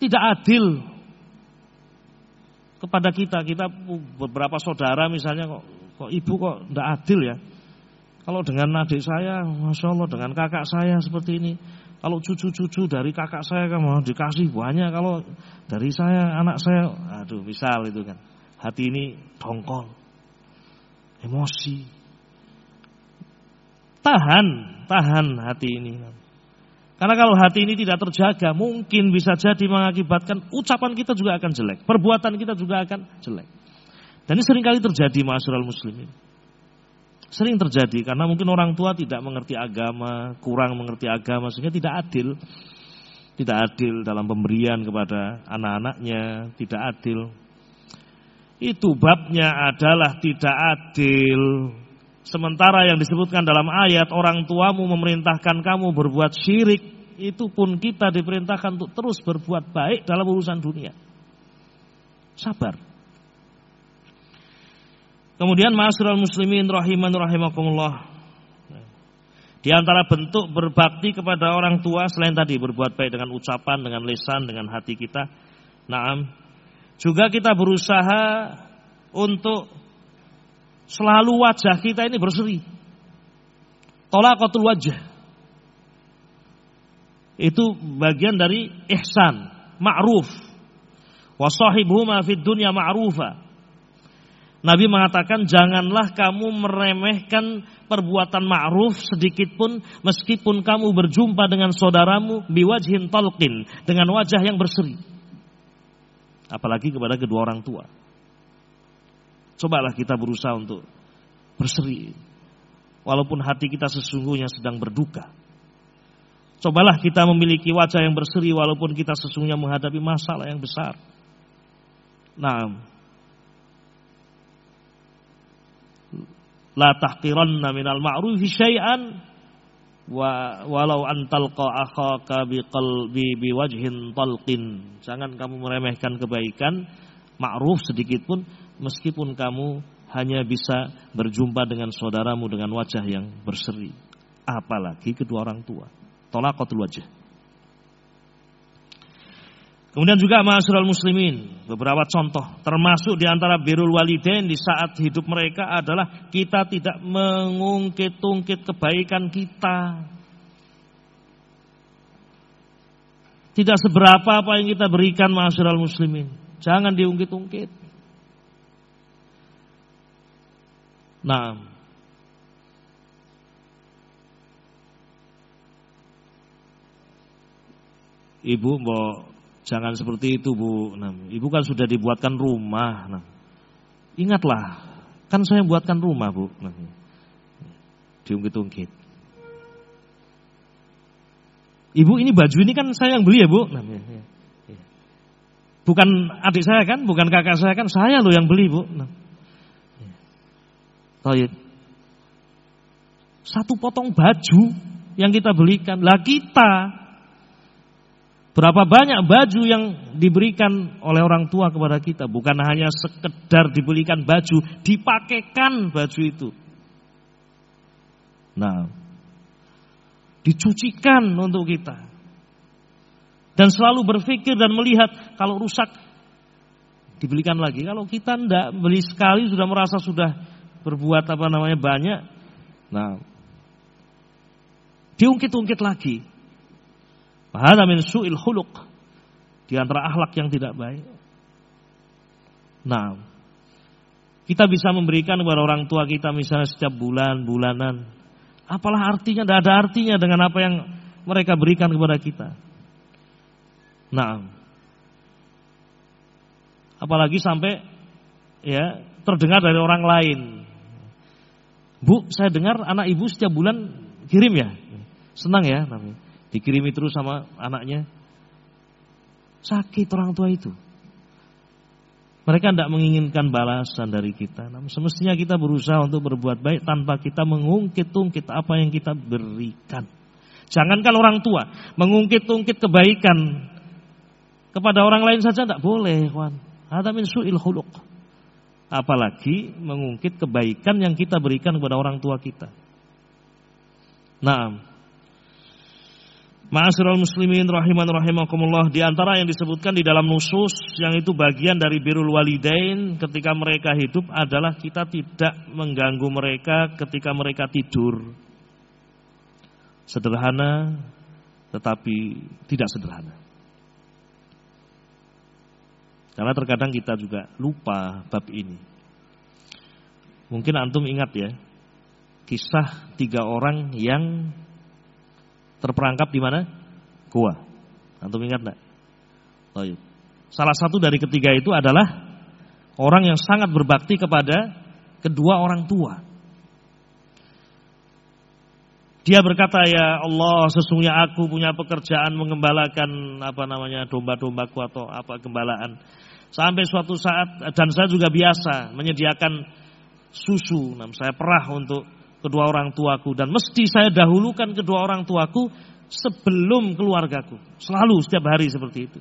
tidak adil kepada kita. Kita beberapa saudara misalnya kok, kok ibu kok tidak adil ya. Kalau dengan adik saya, masya Allah, dengan kakak saya seperti ini. Kalau cucu-cucu dari kakak saya kan mau dikasih banyak. Kalau dari saya, anak saya, aduh misal itu kan. Hati ini dongkol. Emosi. Tahan, tahan hati ini. Karena kalau hati ini tidak terjaga, mungkin bisa jadi mengakibatkan ucapan kita juga akan jelek, perbuatan kita juga akan jelek. Dan ini sering kali terjadi masyarakat muslimin. Sering terjadi karena mungkin orang tua tidak mengerti agama, kurang mengerti agama sehingga tidak adil. Tidak adil dalam pemberian kepada anak-anaknya, tidak adil. Itu babnya adalah tidak adil. Sementara yang disebutkan dalam ayat orang tuamu memerintahkan kamu berbuat syirik, itu pun kita diperintahkan untuk terus berbuat baik dalam urusan dunia. Sabar. Kemudian ma'asyiral muslimin rahiman rahimakumullah. Di antara bentuk berbakti kepada orang tua selain tadi berbuat baik dengan ucapan, dengan lisan, dengan hati kita. Naam. Juga kita berusaha untuk selalu wajah kita ini berseri. Tolakatul wajah. Itu bagian dari ihsan, ma'ruf. Wasahibuhuma fid dunya ma'rufa. Nabi mengatakan janganlah kamu meremehkan perbuatan ma'ruf sedikit pun meskipun kamu berjumpa dengan saudaramu biwajhin talqin dengan wajah yang berseri. Apalagi kepada kedua orang tua. Cobalah kita berusaha untuk berseri. Walaupun hati kita sesungguhnya sedang berduka. Cobalah kita memiliki wajah yang berseri walaupun kita sesungguhnya menghadapi masalah yang besar. Nah, la tahqiranna minal ma'rufi syai'an wa walau antalqa akhaka biqalbi biwajhin talqin jangan kamu meremehkan kebaikan ma'ruf sedikit pun meskipun kamu hanya bisa berjumpa dengan saudaramu dengan wajah yang berseri apalagi kedua orang tua tolaqatul wajah Kemudian juga ma'asyiral muslimin, beberapa contoh termasuk di antara birul walidain di saat hidup mereka adalah kita tidak mengungkit-ungkit kebaikan kita. Tidak seberapa apa yang kita berikan ma'asyiral muslimin. Jangan diungkit-ungkit. Nah, Ibu mau Jangan seperti itu bu. Nah, ibu kan sudah dibuatkan rumah. Nah, ingatlah, kan saya buatkan rumah bu. Nah, diungkit-ungkit. Ibu ini baju ini kan saya yang beli ya bu. Nah, ya, ya, ya. Bukan adik saya kan, bukan kakak saya kan, saya loh yang beli bu. Nah, ya. Satu potong baju yang kita belikan, lah kita Berapa banyak baju yang diberikan oleh orang tua kepada kita. Bukan hanya sekedar dibelikan baju, dipakaikan baju itu. Nah, dicucikan untuk kita. Dan selalu berpikir dan melihat kalau rusak dibelikan lagi. Kalau kita tidak beli sekali sudah merasa sudah berbuat apa namanya banyak. Nah, diungkit-ungkit lagi. Hada min su'il khuluq. Di antara akhlak yang tidak baik. Nah, kita bisa memberikan kepada orang tua kita misalnya setiap bulan, bulanan. Apalah artinya, tidak ada artinya dengan apa yang mereka berikan kepada kita. Nah, apalagi sampai ya terdengar dari orang lain. Bu, saya dengar anak ibu setiap bulan kirim ya. Senang ya namanya dikirimi terus sama anaknya. Sakit orang tua itu. Mereka tidak menginginkan balasan dari kita. Namun semestinya kita berusaha untuk berbuat baik tanpa kita mengungkit-ungkit apa yang kita berikan. Jangankan orang tua, mengungkit-ungkit kebaikan kepada orang lain saja tidak boleh, kawan. Ada min su'il khuluq. Apalagi mengungkit kebaikan yang kita berikan kepada orang tua kita. Nah, Ma'asyiral muslimin rahiman rahimakumullah di antara yang disebutkan di dalam nusus yang itu bagian dari birul walidain ketika mereka hidup adalah kita tidak mengganggu mereka ketika mereka tidur. Sederhana tetapi tidak sederhana. Karena terkadang kita juga lupa bab ini. Mungkin antum ingat ya kisah tiga orang yang terperangkap di mana? Kuah. Antum ingat enggak? Baik. Salah satu dari ketiga itu adalah orang yang sangat berbakti kepada kedua orang tua. Dia berkata, "Ya Allah, sesungguhnya aku punya pekerjaan mengembalakan apa namanya domba-dombaku atau apa gembalaan." Sampai suatu saat dan saya juga biasa menyediakan susu. Nah, saya perah untuk kedua orang tuaku dan mesti saya dahulukan kedua orang tuaku sebelum keluargaku. Selalu setiap hari seperti itu.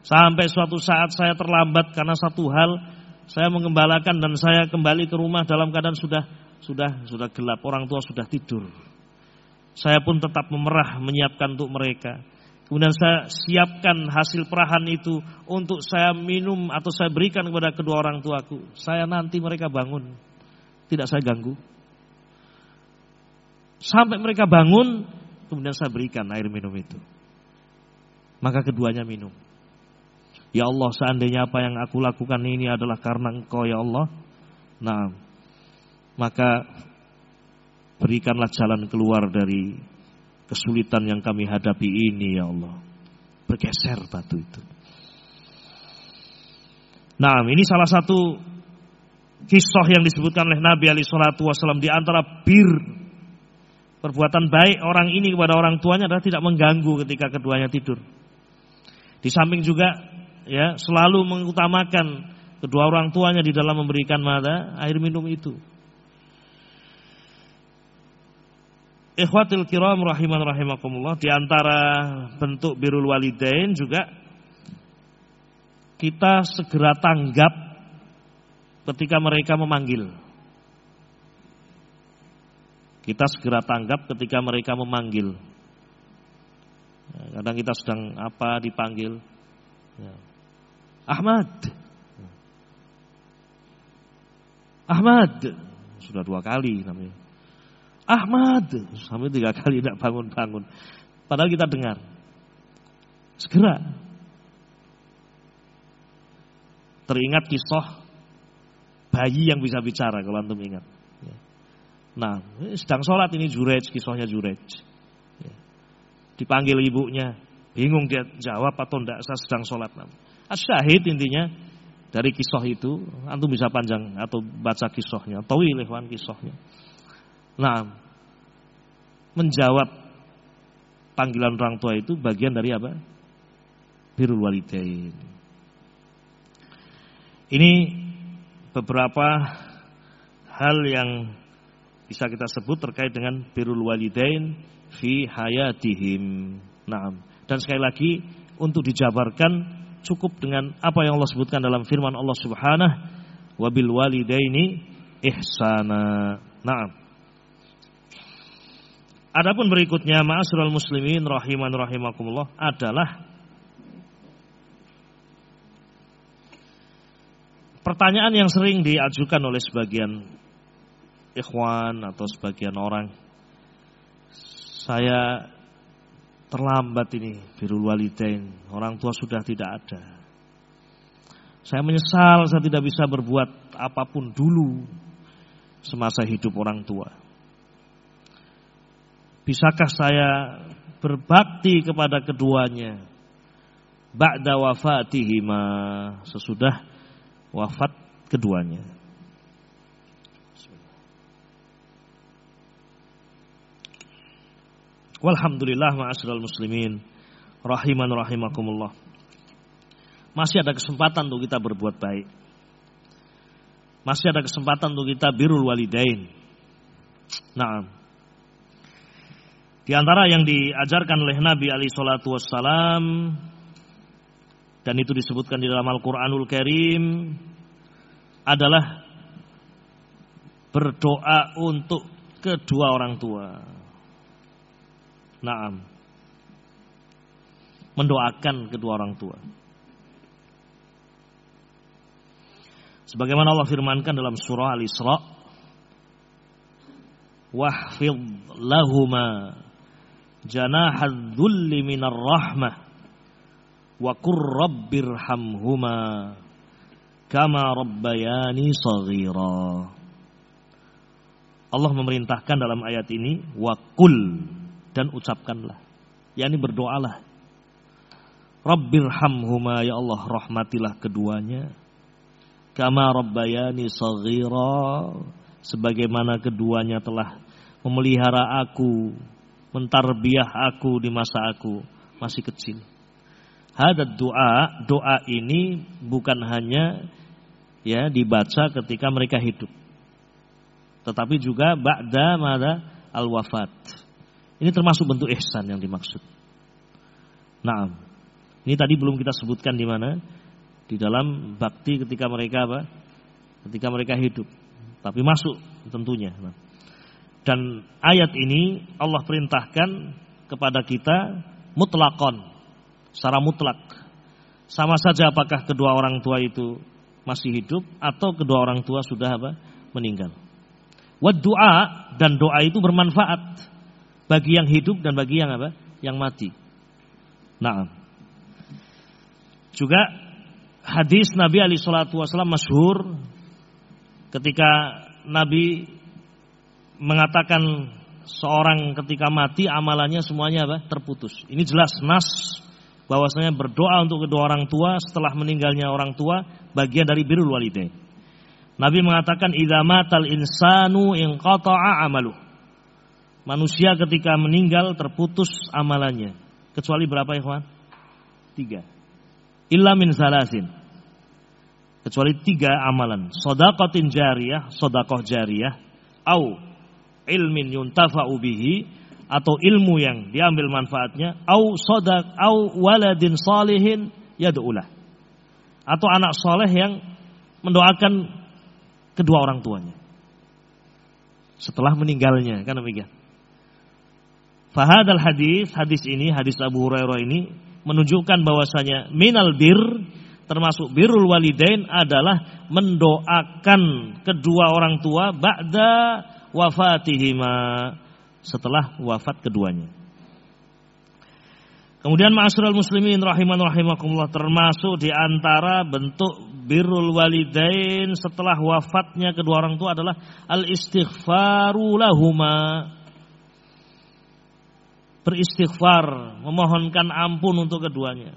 Sampai suatu saat saya terlambat karena satu hal saya mengembalakan dan saya kembali ke rumah dalam keadaan sudah sudah sudah gelap, orang tua sudah tidur. Saya pun tetap memerah menyiapkan untuk mereka. Kemudian saya siapkan hasil perahan itu untuk saya minum atau saya berikan kepada kedua orang tuaku. Saya nanti mereka bangun. Tidak saya ganggu. Sampai mereka bangun, kemudian saya berikan air minum itu. Maka keduanya minum. Ya Allah, seandainya apa yang aku lakukan ini adalah karena Engkau ya Allah. Nah, maka Berikanlah jalan keluar dari kesulitan yang kami hadapi ini ya Allah. Bergeser batu itu. Nah, ini salah satu kisah yang disebutkan oleh Nabi Ali Shallallahu Wasallam di antara bir perbuatan baik orang ini kepada orang tuanya adalah tidak mengganggu ketika keduanya tidur. Di samping juga ya selalu mengutamakan kedua orang tuanya di dalam memberikan mata air minum itu. Ikhwatil kiram rahiman rahimakumullah di antara bentuk birul walidain juga kita segera tanggap ketika mereka memanggil. Kita segera tanggap ketika mereka memanggil. Kadang kita sedang apa dipanggil. Ya. Ahmad. Ahmad. Sudah dua kali namanya. Ahmad. Sampai tiga kali tidak bangun-bangun. Padahal kita dengar. Segera. Teringat kisah bayi yang bisa bicara kalau antum ingat. Ya. Nah, sedang sholat ini Jurej, kisahnya Jurej. Ya. Dipanggil ibunya, bingung dia jawab atau tidak, saya sedang sholat. Asyahid intinya dari kisah itu, antum bisa panjang atau baca kisahnya, tawil ikhwan kisahnya. Nah, menjawab panggilan orang tua itu bagian dari apa? Birul walidain. Ini beberapa hal yang bisa kita sebut terkait dengan birul walidain fi hayatihim. Nah, dan sekali lagi untuk dijabarkan cukup dengan apa yang Allah sebutkan dalam firman Allah Subhanahu wa bil walidaini ihsana. Nah, Adapun berikutnya ma'asyiral muslimin rahiman rahimakumullah adalah pertanyaan yang sering diajukan oleh sebagian ikhwan atau sebagian orang. Saya terlambat ini birul walidain, orang tua sudah tidak ada. Saya menyesal saya tidak bisa berbuat apa pun dulu semasa hidup orang tua. Bisakah saya berbakti kepada keduanya ba'da wafatihima sesudah wafat keduanya. Walhamdulillah ma'asyiral muslimin rahiman rahimakumullah. Masih ada kesempatan untuk kita berbuat baik. Masih ada kesempatan untuk kita birul walidain. Nah, di antara yang diajarkan oleh Nabi Ali Shallallahu Wasallam dan itu disebutkan di dalam Al-Quranul Karim adalah berdoa untuk kedua orang tua. Naam. Mendoakan kedua orang tua. Sebagaimana Allah firmankan dalam surah Al-Isra, "Wahfidh lahuma janahal dhulli minar rahmah wa qur rabbirhamhuma kama rabbayani saghira Allah memerintahkan dalam ayat ini wakul dan ucapkanlah. Yakni berdoalah. Rabbirhamhuma ya Allah rahmatilah keduanya. Kama rabbayani saghira sebagaimana keduanya telah memelihara aku, mentarbiah aku di masa aku masih kecil. Hadat doa, doa ini bukan hanya ya dibaca ketika mereka hidup. Tetapi juga ba'da mada al-wafat. Ini termasuk bentuk ihsan yang dimaksud. Nah, ini tadi belum kita sebutkan di mana? Di dalam bakti ketika mereka apa? Ketika mereka hidup. Tapi masuk tentunya. Nah. Dan ayat ini Allah perintahkan kepada kita mutlakon. Secara mutlak. Sama saja apakah kedua orang tua itu masih hidup atau kedua orang tua sudah apa? meninggal. Wa doa dan doa itu bermanfaat bagi yang hidup dan bagi yang apa? Yang mati. Nah, juga hadis Nabi Ali Shallallahu Wasallam masyhur ketika Nabi mengatakan seorang ketika mati amalannya semuanya apa? terputus. Ini jelas nas bahwasanya berdoa untuk kedua orang tua setelah meninggalnya orang tua bagian dari birrul walidain. Nabi mengatakan idza matal insanu inqata'a amaluh. Manusia ketika meninggal terputus amalannya. Kecuali berapa ikhwan? Tiga. Illa min salasin. Kecuali tiga amalan. Sodakotin jariyah, sodakoh jariyah. Au ilmin yuntafa'u bihi. Atau ilmu yang diambil manfaatnya. Au sodak, au waladin salihin yadu'ulah. Atau anak soleh yang mendoakan kedua orang tuanya. Setelah meninggalnya, kan demikian. Fahadal hadis, hadis ini, hadis Abu Hurairah ini menunjukkan bahwasanya minal bir termasuk birrul walidain adalah mendoakan kedua orang tua ba'da wafatihima setelah wafat keduanya. Kemudian ma'asyiral muslimin rahiman rahimakumullah termasuk di antara bentuk birrul walidain setelah wafatnya kedua orang tua adalah al istighfaru lahuma beristighfar, memohonkan ampun untuk keduanya.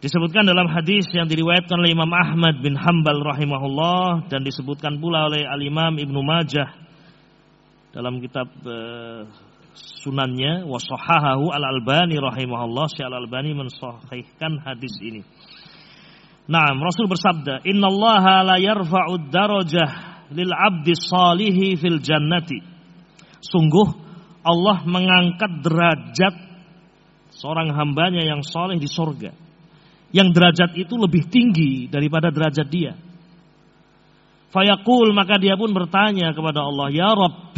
Disebutkan dalam hadis yang diriwayatkan oleh Imam Ahmad bin Hambal rahimahullah dan disebutkan pula oleh Al-Imam Ibnu Majah dalam kitab uh, sunannya wasohahahu Al-Albani rahimahullah Syekh Al-Albani mensahihkan hadis ini. Nah, Rasul bersabda, "Innallaha la yarfa'ud darajah lil abdi salihi fil jannati. Sungguh Allah mengangkat derajat seorang hambanya yang soleh di sorga. Yang derajat itu lebih tinggi daripada derajat dia. Fayaqul maka dia pun bertanya kepada Allah, Ya Rabb,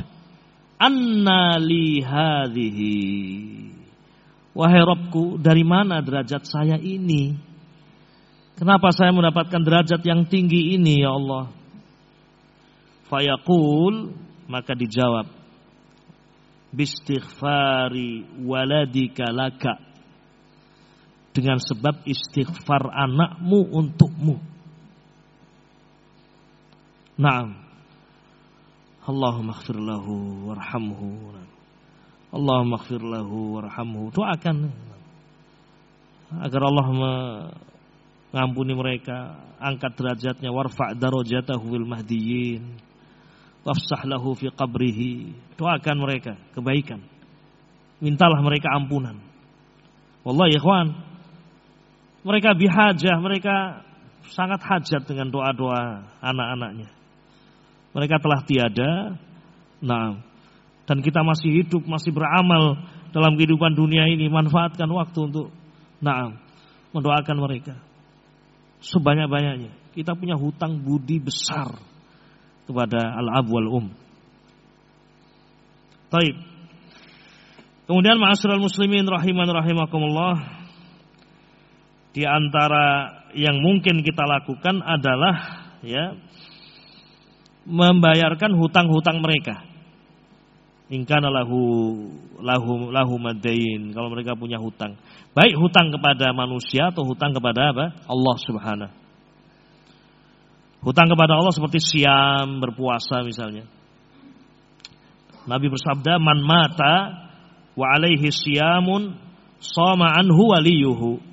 anna li. Wahai Rabbku, dari mana derajat saya ini? Kenapa saya mendapatkan derajat yang tinggi ini ya Allah? Fayaqul maka dijawab bistighfari waladika laka dengan sebab istighfar anakmu untukmu. Naam. Allahumma ighfir lahu warhamhu. Allahumma ighfir lahu warhamhu. Doakan agar Allah mengampuni mereka, angkat derajatnya warfa' darajatahu fil mahdiyin wafsah lahu fi qabrihi. Doakan mereka kebaikan. Mintalah mereka ampunan. Wallahi ikhwan, mereka bihajah, mereka sangat hajat dengan doa-doa anak-anaknya. Mereka telah tiada. Nah, dan kita masih hidup, masih beramal dalam kehidupan dunia ini, manfaatkan waktu untuk nah, mendoakan mereka. Sebanyak-banyaknya. Kita punya hutang budi besar kepada al-ab wal um. Baik. Kemudian ma'asyiral muslimin rahiman rahimakumullah di antara yang mungkin kita lakukan adalah ya membayarkan hutang-hutang mereka. Ingkana lahu lahu lahu madain kalau mereka punya hutang. Baik hutang kepada manusia atau hutang kepada apa? Allah Subhanahu Hutang kepada Allah seperti siam, berpuasa misalnya. Nabi bersabda, "Man mata wa alaihi siyamun sama anhu waliyuhu.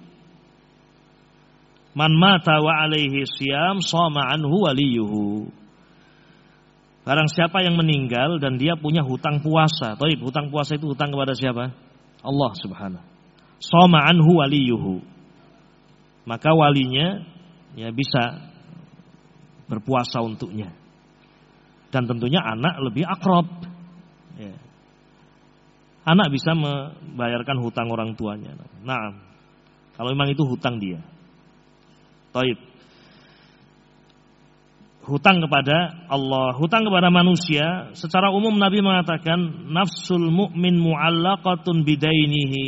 Man mata wa alaihi siyam sama anhu waliyuhu. Barang siapa yang meninggal dan dia punya hutang puasa. Taib, hutang puasa itu hutang kepada siapa? Allah Subhanahu. Sama anhu waliyuhu. Maka walinya ya bisa berpuasa untuknya. Dan tentunya anak lebih akrab. Ya. Anak bisa membayarkan hutang orang tuanya. Nah, kalau memang itu hutang dia. Taib hutang kepada Allah, hutang kepada manusia, secara umum Nabi mengatakan nafsul mu'min mu'allaqatun bidainihi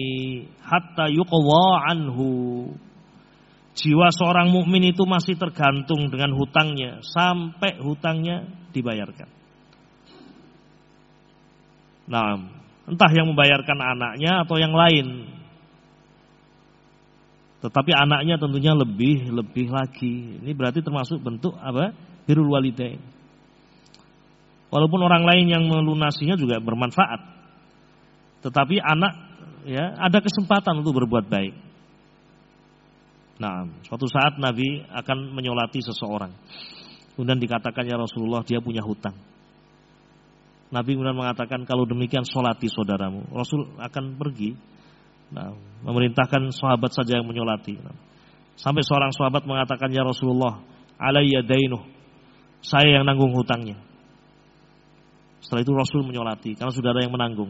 hatta yuqwa anhu. Jiwa seorang mukmin itu masih tergantung dengan hutangnya sampai hutangnya dibayarkan. Nah, entah yang membayarkan anaknya atau yang lain. Tetapi anaknya tentunya lebih lebih lagi. Ini berarti termasuk bentuk apa? birrul walidain. Walaupun orang lain yang melunasinya juga bermanfaat. Tetapi anak ya ada kesempatan untuk berbuat baik. Nah, suatu saat Nabi akan menyolati seseorang. Kemudian dikatakan ya Rasulullah dia punya hutang. Nabi kemudian mengatakan kalau demikian solati saudaramu. Rasul akan pergi. Nah, memerintahkan sahabat saja yang menyolati. Nah, sampai seorang sahabat mengatakan ya Rasulullah alayya dainuh saya yang nanggung hutangnya. Setelah itu Rasul menyolati karena sudah ada yang menanggung.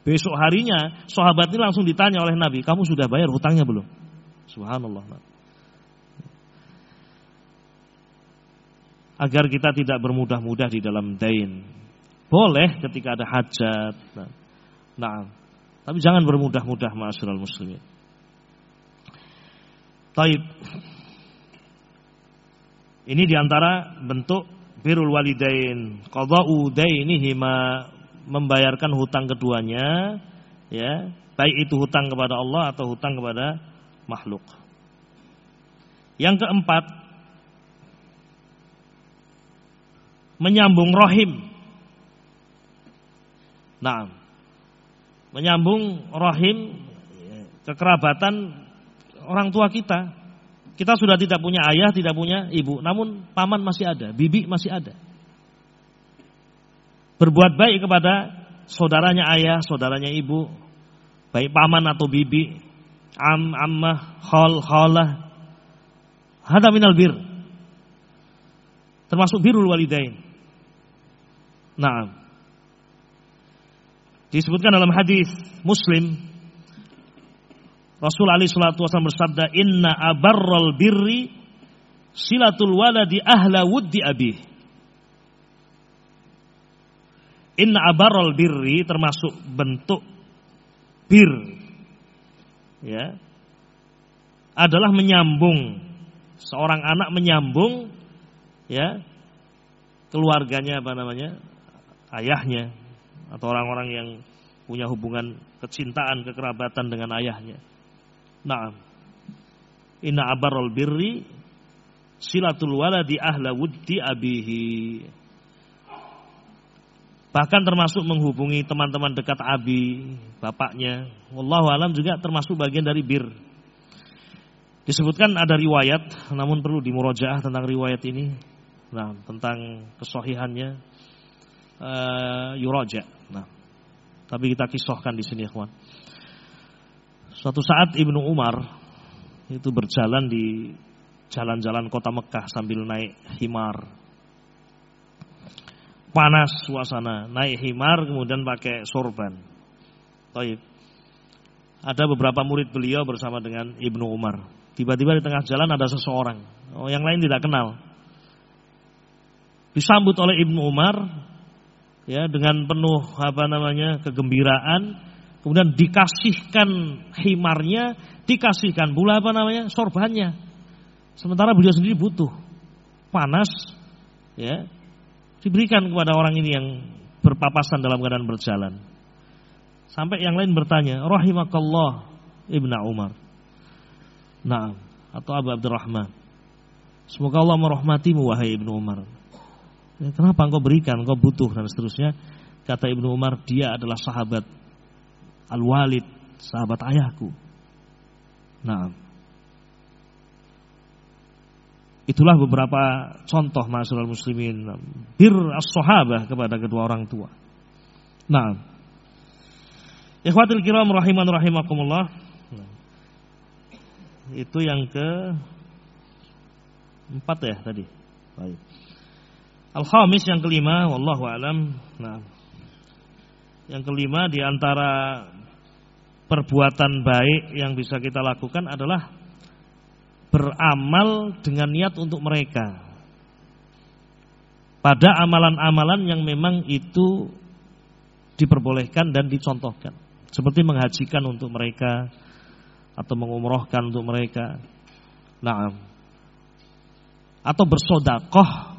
Besok harinya sahabat ini langsung ditanya oleh Nabi, kamu sudah bayar hutangnya belum? Subhanallah. Agar kita tidak bermudah-mudah di dalam dain. Boleh ketika ada hajat. Nah, nah tapi jangan bermudah-mudah ma'asyiral muslimin. Taib. Ini di antara bentuk birul walidain. Qada'u dainihima membayarkan hutang keduanya ya, baik itu hutang kepada Allah atau hutang kepada makhluk. Yang keempat menyambung rahim. Nah, menyambung rahim kekerabatan orang tua kita kita sudah tidak punya ayah, tidak punya ibu, namun paman masih ada, bibi masih ada. Berbuat baik kepada saudaranya ayah, saudaranya ibu, baik paman atau bibi, am, ammah, khol, kholah. Hada minal bir. Termasuk birul walidain. Nah, disebutkan dalam hadis Muslim Rasul Ali Shallallahu Wasallam bersabda, Inna abarral birri silatul waladi ahla wuddi abih. Inna abarral birri termasuk bentuk bir, ya, adalah menyambung seorang anak menyambung, ya, keluarganya apa namanya, ayahnya atau orang-orang yang punya hubungan kecintaan kekerabatan dengan ayahnya. Naam. Inna abarul birri silatul waladi ahla wuddi abihi. Bahkan termasuk menghubungi teman-teman dekat abi, bapaknya. Wallahu alam juga termasuk bagian dari bir. Disebutkan ada riwayat, namun perlu dimurojaah tentang riwayat ini. Nah, tentang kesohihannya uh, yuroja. Nah, tapi kita kisahkan di sini, kawan. Suatu saat Ibnu Umar itu berjalan di jalan-jalan kota Mekah sambil naik himar. Panas suasana, naik himar kemudian pakai sorban. Taib. Ada beberapa murid beliau bersama dengan Ibnu Umar. Tiba-tiba di tengah jalan ada seseorang, oh, yang lain tidak kenal. Disambut oleh Ibnu Umar ya dengan penuh apa namanya kegembiraan kemudian dikasihkan himarnya, dikasihkan pula apa namanya sorbannya. Sementara beliau sendiri butuh panas, ya diberikan kepada orang ini yang berpapasan dalam keadaan berjalan. Sampai yang lain bertanya, rahimakallah ibnu Umar. Nah, atau Abu Abdurrahman. Semoga Allah merahmatimu wahai ibnu Umar. Ya, kenapa engkau berikan, engkau butuh dan seterusnya. Kata ibnu Umar, dia adalah sahabat Al-Walid, sahabat ayahku. Nah, itulah beberapa contoh masyarakat muslimin bir as-sahabah kepada kedua orang tua. Nah, ikhwatul kiram rahiman rahimakumullah. Itu yang ke empat ya tadi. Baik. Al-khamis yang kelima, wallahu alam. Nah, yang kelima di antara perbuatan baik yang bisa kita lakukan adalah beramal dengan niat untuk mereka. Pada amalan-amalan yang memang itu diperbolehkan dan dicontohkan. Seperti menghajikan untuk mereka atau mengumrohkan untuk mereka. Nah, atau bersodakoh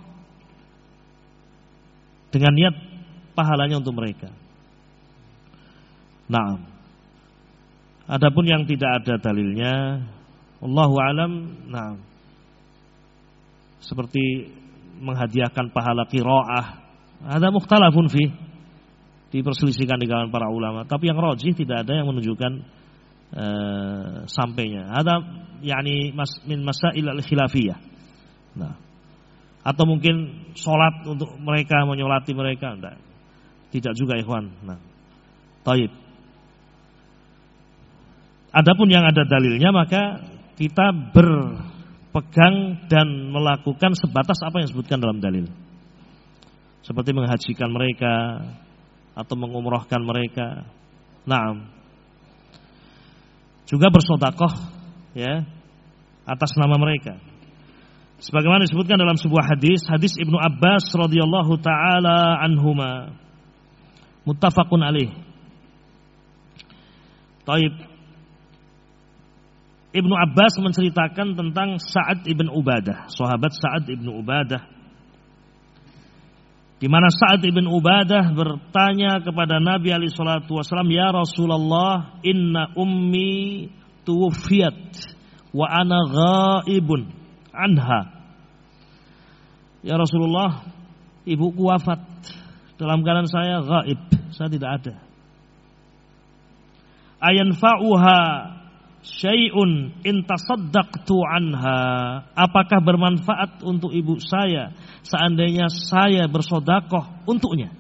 dengan niat pahalanya untuk mereka. Nah, Adapun yang tidak ada dalilnya, Allahu alam, nah, seperti menghadiahkan pahala qiraah, ada mukhtalafun fi diperselisihkan di kalangan para ulama. Tapi yang rojih tidak ada yang menunjukkan uh, sampainya. Ada yakni mas, min masail al-khilafiyah. Nah, atau mungkin sholat untuk mereka menyolati mereka, enggak. Tidak juga ikhwan. Nah, taib. Adapun yang ada dalilnya maka kita berpegang dan melakukan sebatas apa yang disebutkan dalam dalil. Seperti menghajikan mereka atau mengumrohkan mereka. Nah, juga bersodakoh ya atas nama mereka. Sebagaimana disebutkan dalam sebuah hadis, hadis Ibnu Abbas radhiyallahu taala anhuma. Muttafaqun alaih. Taib Ibnu Abbas menceritakan tentang Sa'ad ibn Ubadah, sahabat Sa'ad ibn Ubadah. Di mana Sa'ad ibn Ubadah bertanya kepada Nabi alaihi salatu wasallam, "Ya Rasulullah, inna ummi tuwfiyat wa ana ghaibun anha." Ya Rasulullah, ibuku wafat. Dalam keadaan saya gaib, saya tidak ada. Ayanfa'uha syai'un intasaddaqtu anha. Apakah bermanfaat untuk ibu saya? Seandainya saya bersodakoh untuknya.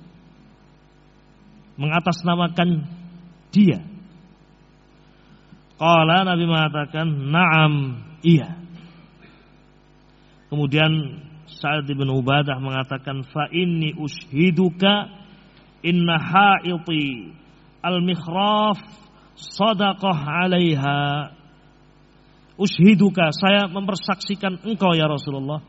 Mengatasnamakan dia. Qala Nabi mengatakan na'am iya kemudian Sa'ad bin Ubadah mengatakan fa inni ushiduka inna ha'iti al-mikhraf sadaqah alaiha ushiduka saya mempersaksikan engkau ya Rasulullah.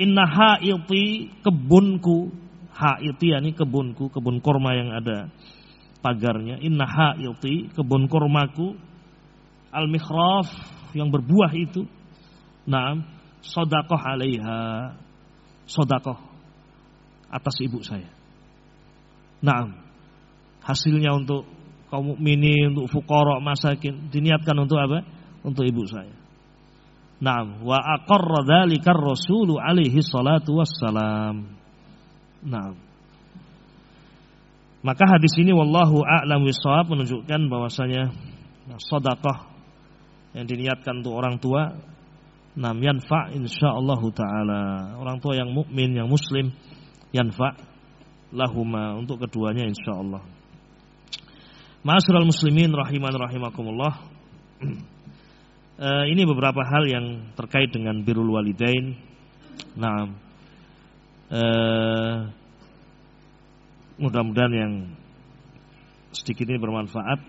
Inna haiti kebunku. Haiti ini kebunku kebun kurma yang ada pagarnya. Inna haiti kebun kurmaku. Al mikhraf yang berbuah itu. Nah sodakoh alaiha sodakoh atas ibu saya nah hasilnya untuk kaum mukminin, untuk fuqara, masakin, diniatkan untuk apa? Untuk ibu saya. Naam, wa aqarra dzalika Rasulu alaihi salatu wassalam. Naam. Maka hadis ini wallahu a'lam wishawab menunjukkan bahwasanya sedekah yang diniatkan untuk orang tua nam yanfa insyaallah taala. Orang tua yang mukmin, yang muslim yanfa lahuma untuk keduanya insyaallah. Ma'asyiral muslimin rahiman rahimakumullah. Uh, ini beberapa hal yang terkait dengan birrul walidain. Nah, uh, mudah-mudahan yang sedikit ini bermanfaat.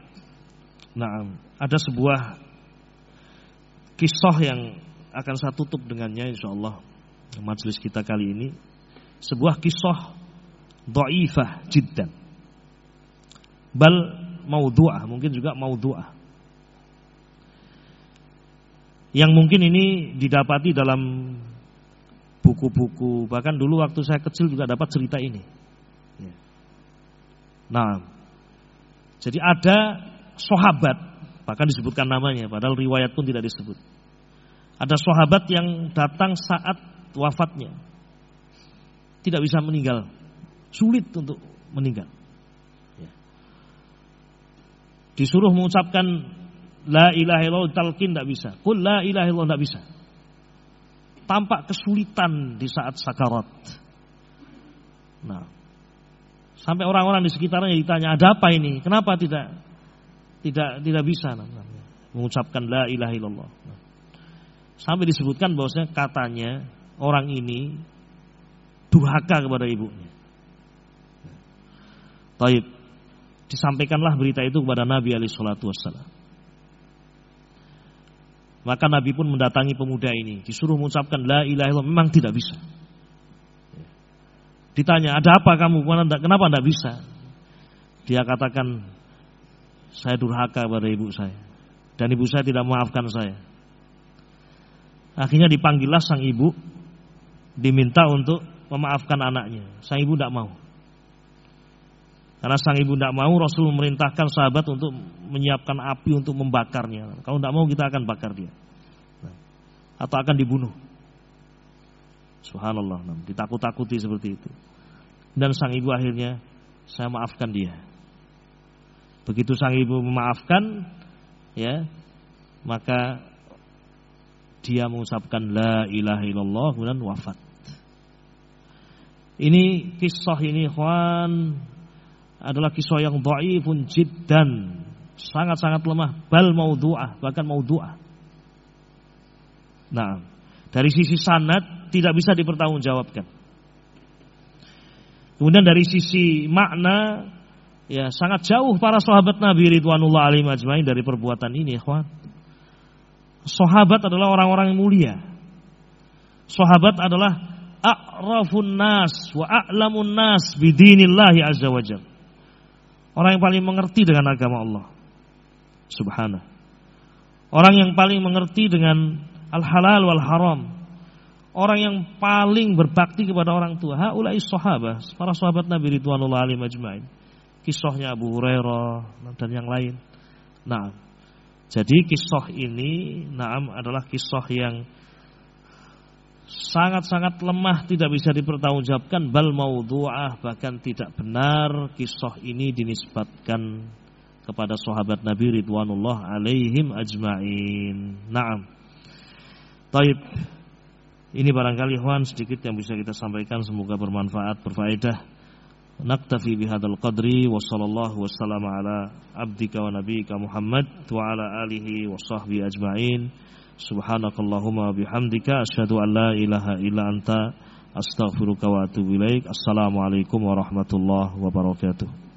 Nah, ada sebuah kisah yang akan saya tutup dengannya insyaallah majelis kita kali ini. Sebuah kisah dhaifah jiddan. Bal maudhu'ah, mungkin juga maudhu'ah. Yang mungkin ini didapati dalam buku-buku, bahkan dulu waktu saya kecil juga dapat cerita ini. Ya. Nah, jadi ada sahabat, bahkan disebutkan namanya, padahal riwayat pun tidak disebut. Ada sahabat yang datang saat wafatnya, tidak bisa meninggal, sulit untuk meninggal. Disuruh mengucapkan la ilaha illallah talqin tidak bisa. Qul la ilaha illallah tidak bisa. Tampak kesulitan di saat sakarat. Nah, sampai orang-orang di sekitarnya ditanya ada apa ini? Kenapa tidak tidak tidak bisa namanya, mengucapkan la ilaha illallah. Nah, sampai disebutkan bahwasanya katanya orang ini durhaka kepada ibunya. Taib. Disampaikanlah berita itu kepada Nabi alaihi salatu wassalam. Maka Nabi pun mendatangi pemuda ini, disuruh mengucapkan la ilaha illallah, memang tidak bisa. Ditanya, "Ada apa kamu? Kenapa tidak bisa?" Dia katakan, "Saya durhaka pada ibu saya dan ibu saya tidak memaafkan saya." Akhirnya dipanggillah sang ibu diminta untuk memaafkan anaknya. Sang ibu tidak mau. Karena sang ibu tidak mau, Rasul memerintahkan sahabat untuk menyiapkan api untuk membakarnya. Kalau tidak mau kita akan bakar dia. Nah, atau akan dibunuh. Subhanallah, ditakut-takuti seperti itu. Dan sang ibu akhirnya, saya maafkan dia. Begitu sang ibu memaafkan, ya, maka dia mengucapkan la ilaha illallah kemudian wafat. Ini kisah ini ikhwan adalah kisah yang dhaifun jiddan, sangat-sangat lemah, bal maudhu'ah, bahkan maudhu'ah. Nah, dari sisi sanad tidak bisa dipertanggungjawabkan. Kemudian dari sisi makna ya sangat jauh para sahabat Nabi ridwanullah alaihi dari perbuatan ini, ikhwan. Sahabat adalah orang-orang yang mulia. Sahabat adalah a'rafun nas wa a'lamun nas bidinillahi azza wajalla. Orang yang paling mengerti dengan agama Allah. Subhanah. Orang yang paling mengerti dengan al-halal wal haram. Orang yang paling berbakti kepada orang tua. Haulai sahabat, para sahabat Nabi Ridwanullah alaihi majma'in. Kisahnya Abu Hurairah dan yang lain. Nah, jadi kisah ini naam adalah kisah yang sangat-sangat lemah tidak bisa dipertanggungjawabkan bal maudhu'ah bahkan tidak benar kisah ini dinisbatkan kepada sahabat Nabi ridwanullah alaihim ajmain. Naam. Taib. Ini barangkali ikhwan sedikit yang bisa kita sampaikan semoga bermanfaat, berfaedah. Bihadzal qadri wa sallallahu wasallam ala abdika wa nabiyyika Muhammad wa ala alihi wa sahbihi ajmain. Subhanakallahumma bihamdika asyhadu an la ilaha illa anta astaghfiruka wa atubu ilaik. Assalamualaikum warahmatullahi wabarakatuh.